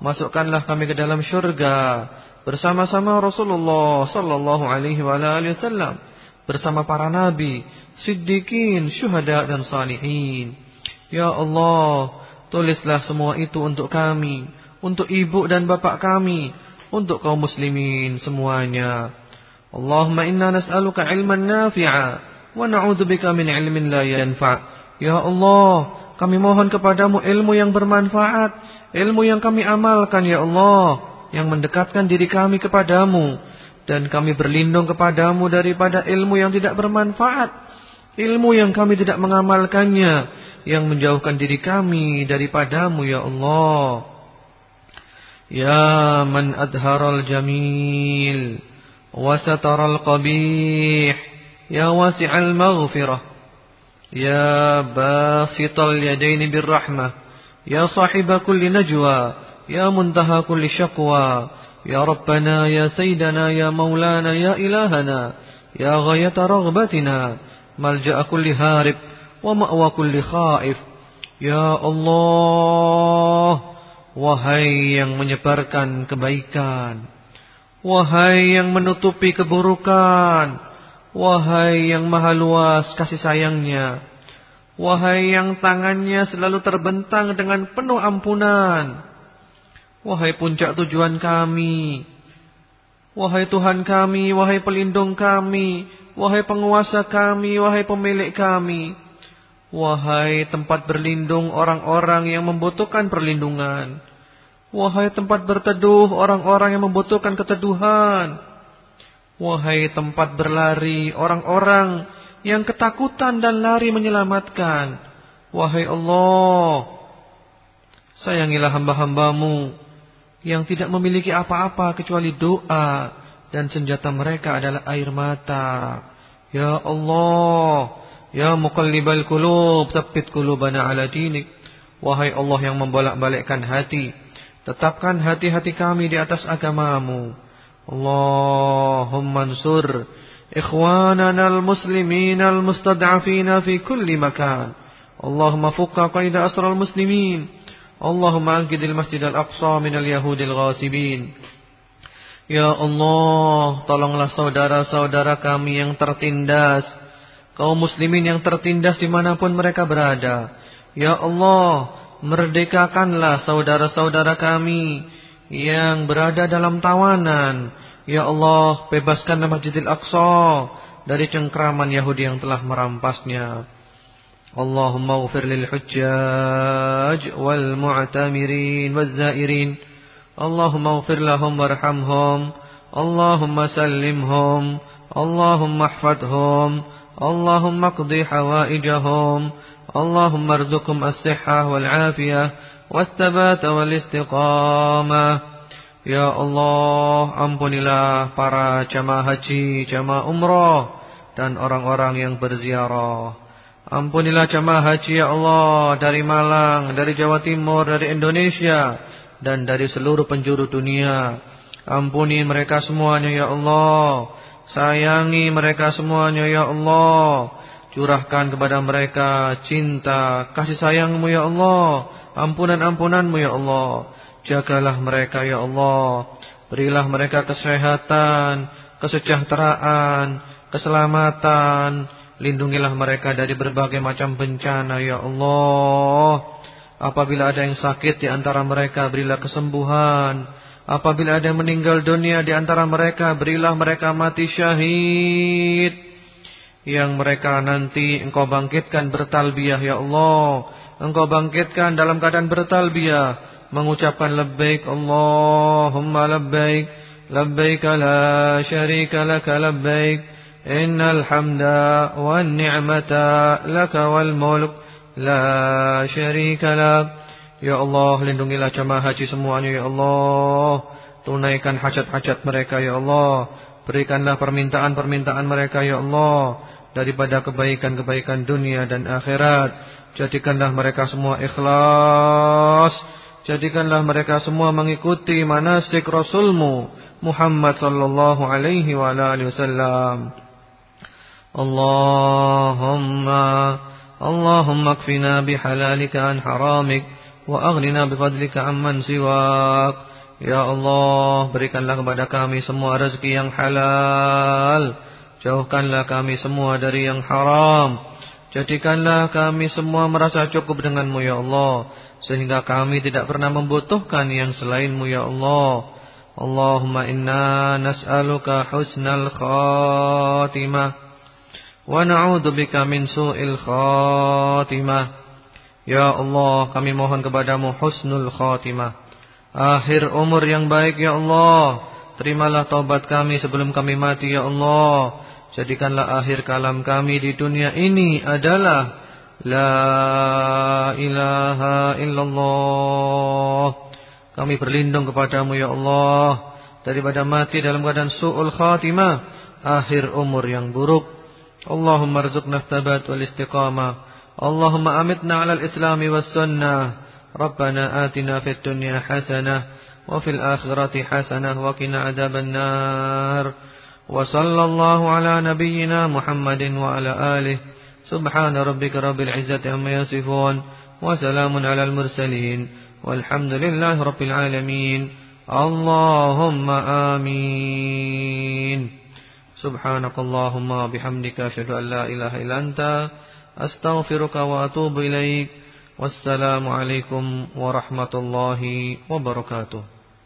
S1: masukkanlah kami ke dalam syurga bersama-sama Rasulullah sallallahu alaihi wasallam bersama para nabi, siddiqin, syuhada dan salihin. Ya Allah, Tulislah semua itu untuk kami, untuk ibu dan bapak kami, untuk kaum muslimin semuanya. Allahumma inna nas'aluka ilman nafi'a wa na'udzubika min ilmin la yanfa'. Ya Allah, kami mohon kepadamu ilmu yang bermanfaat, ilmu yang kami amalkan ya Allah, yang mendekatkan diri kami kepadamu dan kami berlindung kepadamu daripada ilmu yang tidak bermanfaat, ilmu yang kami tidak mengamalkannya yang menjauhkan diri kami daripadamu ya Allah. Ya man adharal jamil wa sataral qabih ya wasi'al maghfirah basital yadaini birrahmah. Ya sahiba kulli najwa. Ya muntaha kulli syaqwa ya rabbana ya sayyidana ya maulana ya ilahana. Ya ghayata raghbatina. Malja'a kulli harib wa ma'wa kulli khaif. Ya Allah, wahai yang menyebarkan kebaikan, wahai yang menutupi keburukan, wahai yang maha luas kasih sayangnya, wahai yang tangannya selalu terbentang dengan penuh ampunan, wahai puncak tujuan kami, wahai Tuhan kami, wahai pelindung kami, wahai penguasa kami, wahai pemilik kami, Wahai tempat berlindung orang-orang yang membutuhkan perlindungan. Wahai tempat berteduh orang-orang yang membutuhkan keteduhan. Wahai tempat berlari orang-orang yang ketakutan dan lari menyelamatkan. Wahai Allah, sayangilah hamba-hambamu yang tidak memiliki apa-apa kecuali doa dan senjata mereka adalah air mata. Ya Allah, Ya muqallibal qulub, tsabbit qulubana ala dinik. Wahai Allah yang membolak-balikkan hati, tetapkan hati-hati kami di atas agamamu. Allahumma ansur ikhwanana al-muslimin al-mustad'afina fi kulli makan. Allahumma fukka qaida asral muslimin. Allahumma anqidil masjid al-aqsa min al-yahudil ghasibin. Ya Allah, tolonglah saudara-saudara kami yang tertindas kaum muslimin yang tertindas di mana pun mereka berada. Ya Allah, merdekakanlah saudara-saudara kami yang berada dalam tawanan. Ya Allah, bebaskanlah Masjidil Aqsa dari cengkraman Yahudi yang telah merampasnya. Allahumma ufir lil hujjaj wal mu'tamirin wal zairin. Allahumma ufir lahum warhamhum. Allahumma sallimhum. Allahumma ahfadhum. Allahumma qdi hawaijahum. Allahumma arzukum as-sihah wal afiyah. والثبات والاستقامة يا Ya Allah, ampunilah para jamaah haji, jamaah umrah dan orang-orang yang berziarah. Ampunilah jamaah haji ya Allah dari Malang, dari Jawa Timur, dari Indonesia dan dari seluruh penjuru dunia. Ampuni mereka semuanya ya Allah. Sayangi mereka semuanya ya Allah. Curahkan kepada mereka cinta, kasih sayangmu ya Allah Ampunan-ampunanmu ya Allah. Jagalah mereka ya Allah. Berilah mereka kesehatan, kesejahteraan, keselamatan. Lindungilah mereka dari berbagai macam bencana ya Allah. Apabila ada yang sakit di antara mereka, berilah kesembuhan. Apabila ada yang meninggal dunia di antara mereka, berilah mereka mati syahid. Yang mereka nanti engkau bangkitkan bertalbiyah ya Allah engkau bangkitkan dalam keadaan bertalbiyah mengucapkan labbaik Allahumma labbaik labbaik la syarika laka labbaik innal hamda wan ni'mata laka wal mulk la syarika lak ya Allah lindungilah jemaah haji semuanya ya Allah. Tunaikan hajat-hajat mereka ya Allah. Berikanlah permintaan-permintaan mereka ya Allah daripada kebaikan-kebaikan dunia dan akhirat. Jadikanlah mereka semua ikhlas. Jadikanlah mereka semua mengikuti manasik Rasulmu Muhammad sallallahu alaihi wa alihi wasallam. Allahumma Allahumma kfina bihalalika an haramik wa aghnina bifadlika amman siwak. Ya Allah, berikanlah kepada kami semua rezeki yang halal. Jauhkanlah kami semua dari yang haram. Jadikanlah kami semua merasa cukup denganmu ya Allah Sehingga kami tidak pernah membutuhkan yang selainmu ya Allah. Allahumma inna nas'aluka husnal khatimah Wa na'udzubika min su'il khatimah. Ya Allah kami mohon kepadamu husnul khatimah. Akhir umur yang baik ya Allah. Terimalah taubat kami sebelum kami mati ya Allah Jadikanlah akhir kalam kami di dunia ini adalah La ilaha illallah. Kami berlindung kepadamu ya Allah Daripada mati dalam keadaan su'ul khatimah Akhir umur yang buruk. Allahumma rizukna thabat wal istiqamah Allahumma amitna ala al-islami was sunnah. Rabbana atina fid dunya hasanah Wa fil akhirati hasanah Wa kina adaban nar وصلى الله على نبينا محمد وعلى آله. سبحان ربك رب العزة عما يصفون وسلام على المرسلين. والحمد لله رب العالمين. اللهم آمين. سبحانك اللهم بحمدك أشهد أن لا إله إلا أنت. أستغفرك وأتوب إليك. والسلام عليكم ورحمة الله وبركاته.